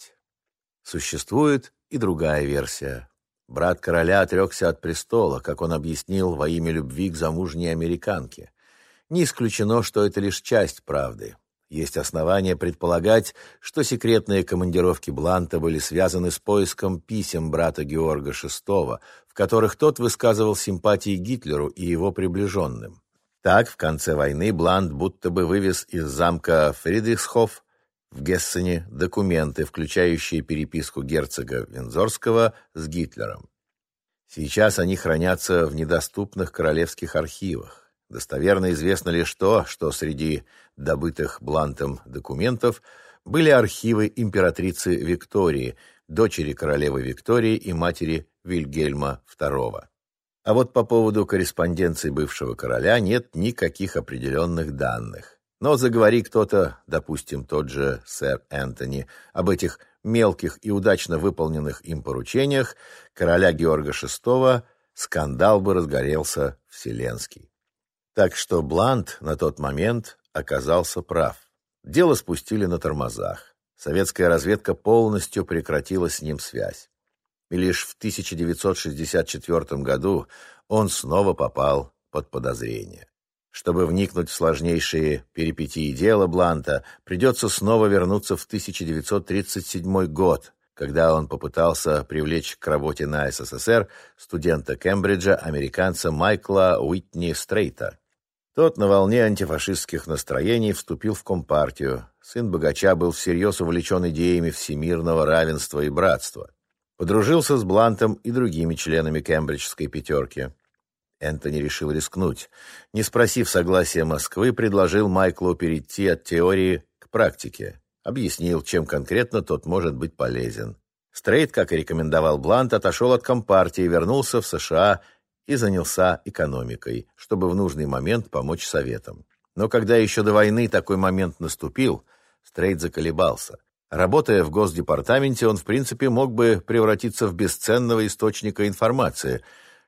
Существует и другая версия. Брат короля отрекся от престола, как он объяснил, во имя любви к замужней американке. Не исключено, что это лишь часть правды. Есть основания предполагать, что секретные командировки Бланта были связаны с поиском писем брата Георга VI, в которых тот высказывал симпатии Гитлеру и его приближенным. Так, в конце войны Блант будто бы вывез из замка Фридрихсхоф в Гессене документы, включающие переписку герцога Вензорского с Гитлером. Сейчас они хранятся в недоступных королевских архивах. Достоверно известно лишь то, что среди добытых Блантом документов были архивы императрицы Виктории, дочери королевы Виктории и матери Вильгельма II. А вот по поводу корреспонденции бывшего короля нет никаких определенных данных. Но заговори кто-то, допустим, тот же сэр Энтони, об этих мелких и удачно выполненных им поручениях короля Георга VI, скандал бы разгорелся вселенский. Так что Блант на тот момент оказался прав. Дело спустили на тормозах. Советская разведка полностью прекратила с ним связь. И лишь в 1964 году он снова попал под подозрение. Чтобы вникнуть в сложнейшие перипетии дела Бланта, придется снова вернуться в 1937 год, когда он попытался привлечь к работе на СССР студента Кембриджа, американца Майкла Уитни Стрейта. Тот на волне антифашистских настроений вступил в Компартию. Сын богача был всерьез увлечен идеями всемирного равенства и братства. Подружился с Блантом и другими членами кембриджской пятерки. Энтони решил рискнуть. Не спросив согласия Москвы, предложил Майклу перейти от теории к практике. Объяснил, чем конкретно тот может быть полезен. Стрейт, как и рекомендовал Блант, отошел от Компартии, вернулся в США и занялся экономикой, чтобы в нужный момент помочь Советам. Но когда еще до войны такой момент наступил, Стрейт заколебался. Работая в Госдепартаменте, он, в принципе, мог бы превратиться в бесценного источника информации.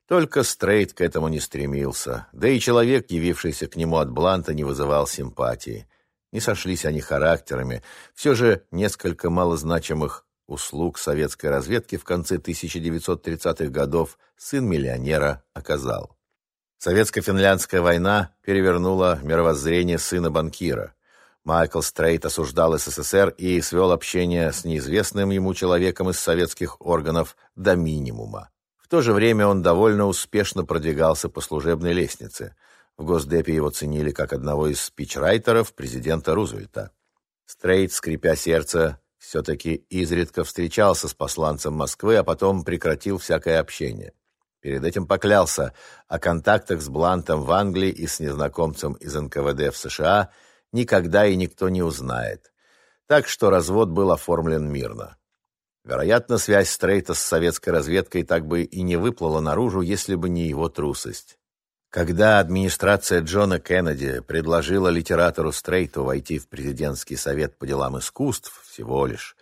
Только Стрейт к этому не стремился. Да и человек, явившийся к нему от Бланта, не вызывал симпатии. Не сошлись они характерами. Все же несколько малозначимых услуг советской разведки в конце 1930-х годов сын миллионера оказал. Советско-финляндская война перевернула мировоззрение сына банкира. Майкл Стрейт осуждал СССР и свел общение с неизвестным ему человеком из советских органов до минимума. В то же время он довольно успешно продвигался по служебной лестнице. В Госдепе его ценили как одного из спичрайтеров президента Рузвельта. Стрейт, скрипя сердце, все-таки изредка встречался с посланцем Москвы, а потом прекратил всякое общение. Перед этим поклялся о контактах с Блантом в Англии и с незнакомцем из НКВД в США никогда и никто не узнает. Так что развод был оформлен мирно. Вероятно, связь Стрейта с советской разведкой так бы и не выплыла наружу, если бы не его трусость. Когда администрация Джона Кеннеди предложила литератору Стрейту войти в президентский совет по делам искусств всего лишь,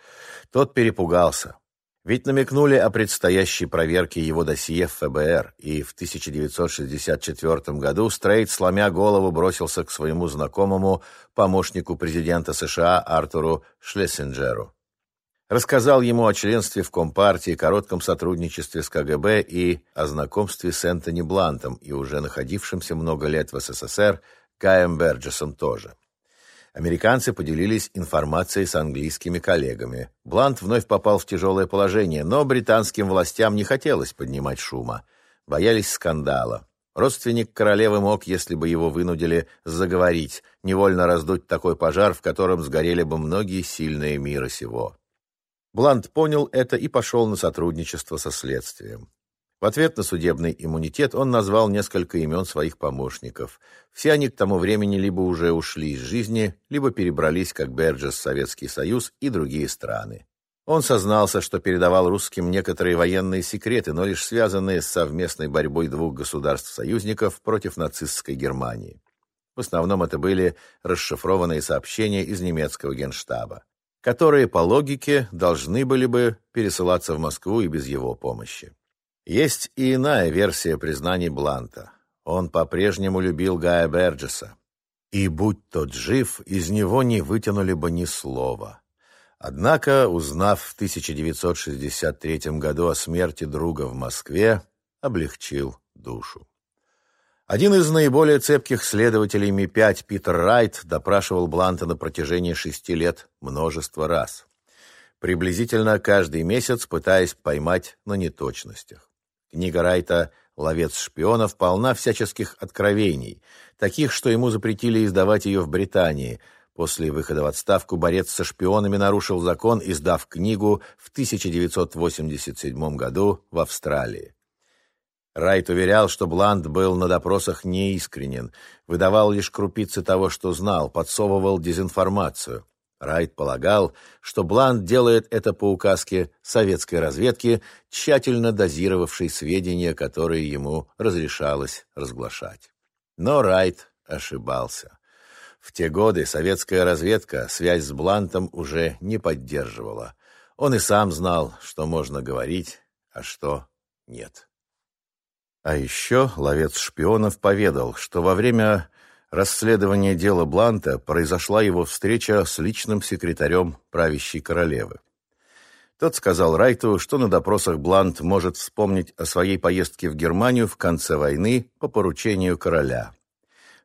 тот перепугался. Ведь намекнули о предстоящей проверке его досье в ФБР, и в 1964 году Стрейт, сломя голову, бросился к своему знакомому, помощнику президента США Артуру Шлессинджеру. Рассказал ему о членстве в Компартии, коротком сотрудничестве с КГБ и о знакомстве с Энтони Блантом и уже находившимся много лет в СССР Каем Берджесом тоже. Американцы поделились информацией с английскими коллегами. Блант вновь попал в тяжелое положение, но британским властям не хотелось поднимать шума. Боялись скандала. Родственник королевы мог, если бы его вынудили заговорить, невольно раздуть такой пожар, в котором сгорели бы многие сильные мира сего. Блант понял это и пошел на сотрудничество со следствием. В ответ на судебный иммунитет он назвал несколько имен своих помощников. Все они к тому времени либо уже ушли из жизни, либо перебрались, как Берджес, Советский Союз и другие страны. Он сознался, что передавал русским некоторые военные секреты, но лишь связанные с совместной борьбой двух государств-союзников против нацистской Германии. В основном это были расшифрованные сообщения из немецкого генштаба, которые, по логике, должны были бы пересылаться в Москву и без его помощи. Есть и иная версия признаний Бланта. Он по-прежнему любил Гая Берджеса. И, будь тот жив, из него не вытянули бы ни слова. Однако, узнав в 1963 году о смерти друга в Москве, облегчил душу. Один из наиболее цепких следователей Ми-5, Питер Райт, допрашивал Бланта на протяжении шести лет множество раз. Приблизительно каждый месяц пытаясь поймать на неточностях. Книга Райта «Ловец шпионов» полна всяческих откровений, таких, что ему запретили издавать ее в Британии. После выхода в отставку борец со шпионами нарушил закон, издав книгу в 1987 году в Австралии. Райт уверял, что Бланд был на допросах неискренен, выдавал лишь крупицы того, что знал, подсовывал дезинформацию. Райт полагал, что Бланд делает это по указке советской разведки, тщательно дозировавшей сведения, которые ему разрешалось разглашать. Но Райт ошибался. В те годы советская разведка связь с Блантом уже не поддерживала. Он и сам знал, что можно говорить, а что нет. А еще ловец шпионов поведал, что во время расследования дела Бланта произошла его встреча с личным секретарем правящей королевы. Тот сказал Райту, что на допросах Блант может вспомнить о своей поездке в Германию в конце войны по поручению короля.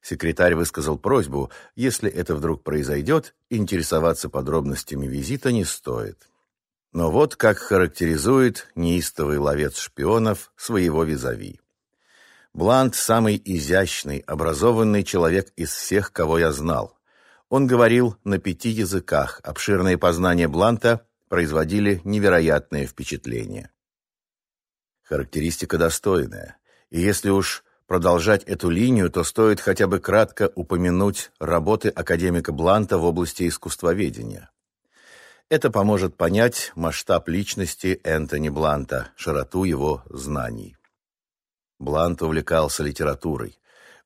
Секретарь высказал просьбу, если это вдруг произойдет, интересоваться подробностями визита не стоит. Но вот как характеризует неистовый ловец шпионов своего визави. Блант – самый изящный, образованный человек из всех, кого я знал. Он говорил на пяти языках. Обширные познания Бланта производили невероятное впечатление. Характеристика достойная, и если уж продолжать эту линию, то стоит хотя бы кратко упомянуть работы академика Бланта в области искусствоведения. Это поможет понять масштаб личности Энтони Бланта, широту его знаний. Блант увлекался литературой.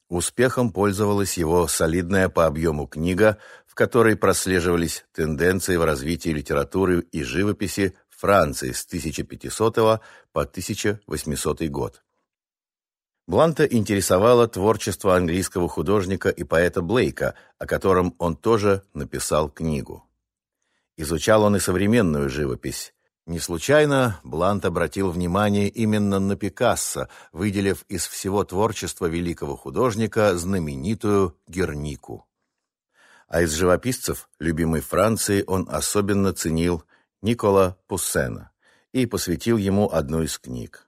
Успехом пользовалась его солидная по объему книга, в которой прослеживались тенденции в развитии литературы и живописи Франции с 1500 по 1800 год. Бланта интересовало творчество английского художника и поэта Блейка, о котором он тоже написал книгу. Изучал он и современную живопись. Не случайно Блант обратил внимание именно на Пикассо, выделив из всего творчества великого художника знаменитую Гернику. А из живописцев, любимой Франции, он особенно ценил Никола Пуссена и посвятил ему одну из книг.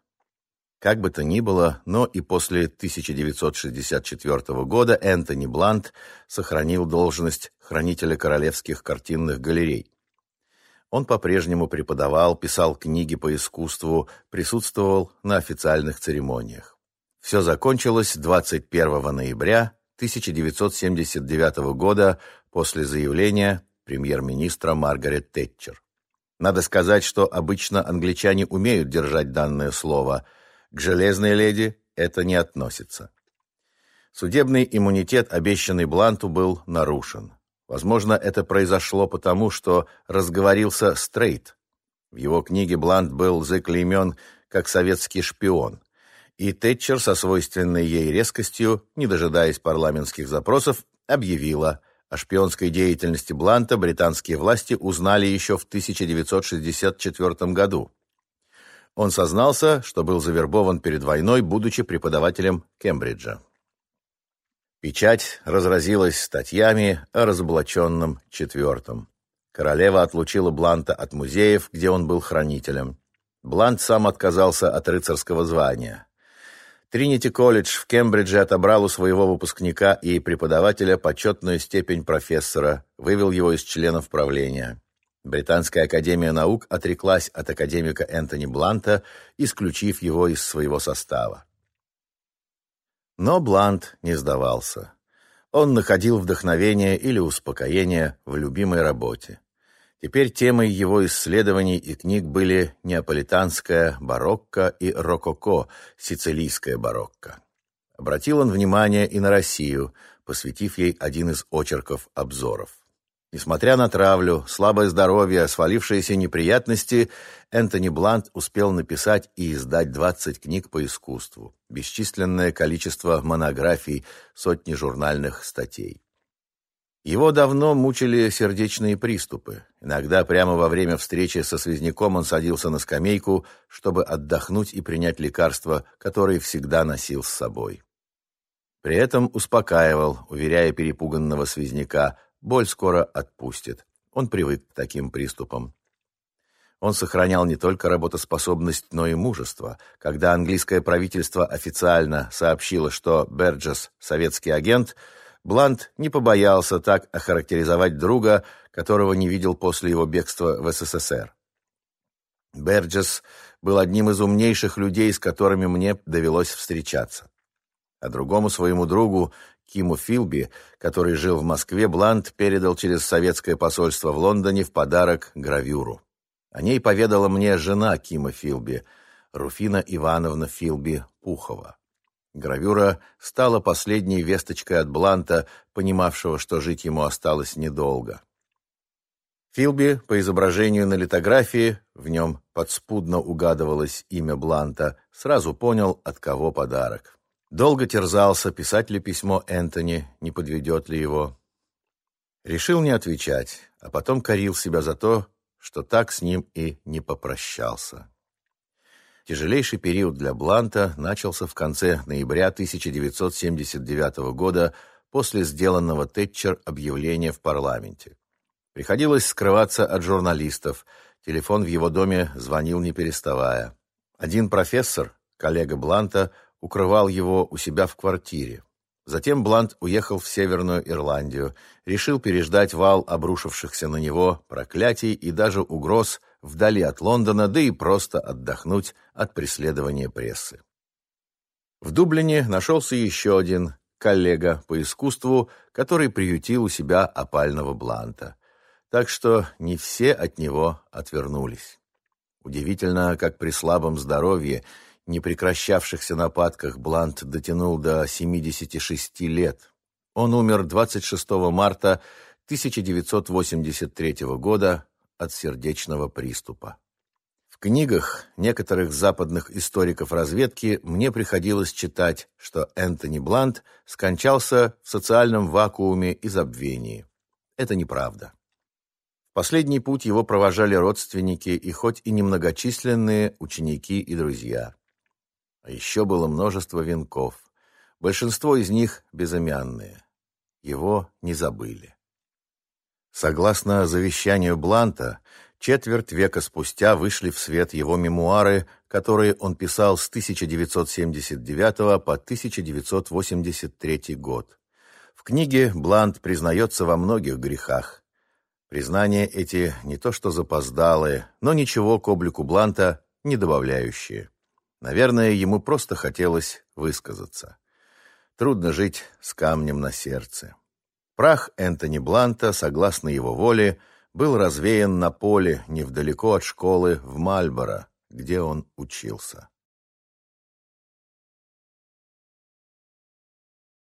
Как бы то ни было, но и после 1964 года Энтони Блант сохранил должность хранителя королевских картинных галерей. Он по-прежнему преподавал, писал книги по искусству, присутствовал на официальных церемониях. Все закончилось 21 ноября 1979 года после заявления премьер-министра Маргарет Тэтчер. Надо сказать, что обычно англичане умеют держать данное слово. К «железной леди» это не относится. Судебный иммунитет, обещанный Бланту, был нарушен. Возможно, это произошло потому, что разговорился Стрейт. В его книге Блант был заклеймен как советский шпион. И Тэтчер со свойственной ей резкостью, не дожидаясь парламентских запросов, объявила о шпионской деятельности Бланта британские власти узнали еще в 1964 году. Он сознался, что был завербован перед войной, будучи преподавателем Кембриджа. Печать разразилась статьями о разоблаченном четвертом. Королева отлучила Бланта от музеев, где он был хранителем. Блант сам отказался от рыцарского звания. Тринити колледж в Кембридже отобрал у своего выпускника и преподавателя почетную степень профессора, вывел его из членов правления. Британская академия наук отреклась от академика Энтони Бланта, исключив его из своего состава. Но Блант не сдавался. Он находил вдохновение или успокоение в любимой работе. Теперь темой его исследований и книг были неаполитанская барокко и рококо, сицилийская барокко. Обратил он внимание и на Россию, посвятив ей один из очерков обзоров. Несмотря на травлю, слабое здоровье, свалившиеся неприятности, Энтони Блант успел написать и издать 20 книг по искусству, бесчисленное количество монографий, сотни журнальных статей. Его давно мучили сердечные приступы. Иногда прямо во время встречи со связняком он садился на скамейку, чтобы отдохнуть и принять лекарства, которые всегда носил с собой. При этом успокаивал, уверяя перепуганного связняка, Боль скоро отпустит. Он привык к таким приступам. Он сохранял не только работоспособность, но и мужество. Когда английское правительство официально сообщило, что Берджес – советский агент, Блант не побоялся так охарактеризовать друга, которого не видел после его бегства в СССР. Берджес был одним из умнейших людей, с которыми мне довелось встречаться. А другому своему другу, Киму Филби, который жил в Москве, Блант передал через советское посольство в Лондоне в подарок гравюру. О ней поведала мне жена Кима Филби, Руфина Ивановна Филби Пухова. Гравюра стала последней весточкой от Бланта, понимавшего, что жить ему осталось недолго. Филби, по изображению на литографии, в нем подспудно угадывалось имя Бланта, сразу понял, от кого подарок. Долго терзался, писать ли письмо Энтони, не подведет ли его. Решил не отвечать, а потом корил себя за то, что так с ним и не попрощался. Тяжелейший период для Бланта начался в конце ноября 1979 года после сделанного Тэтчер объявления в парламенте. Приходилось скрываться от журналистов, телефон в его доме звонил не переставая. Один профессор, коллега Бланта, укрывал его у себя в квартире. Затем Блант уехал в Северную Ирландию, решил переждать вал обрушившихся на него проклятий и даже угроз вдали от Лондона, да и просто отдохнуть от преследования прессы. В Дублине нашелся еще один коллега по искусству, который приютил у себя опального Бланта. Так что не все от него отвернулись. Удивительно, как при слабом здоровье, не прекращавшихся нападках, Блант дотянул до 76 лет. Он умер 26 марта 1983 года от сердечного приступа. В книгах некоторых западных историков разведки мне приходилось читать, что Энтони Блант скончался в социальном вакууме и забвении. Это неправда. В последний путь его провожали родственники и хоть и немногочисленные ученики и друзья. А еще было множество венков. Большинство из них безымянные. Его не забыли. Согласно завещанию Бланта, четверть века спустя вышли в свет его мемуары, которые он писал с 1979 по 1983 год. В книге Блант признается во многих грехах. Признания эти не то что запоздалые, но ничего к облику Бланта не добавляющие. Наверное, ему просто хотелось высказаться. Трудно жить с камнем на сердце. Прах Энтони Бланта, согласно его воле, был развеян на поле невдалеко от школы в Мальборо, где он учился.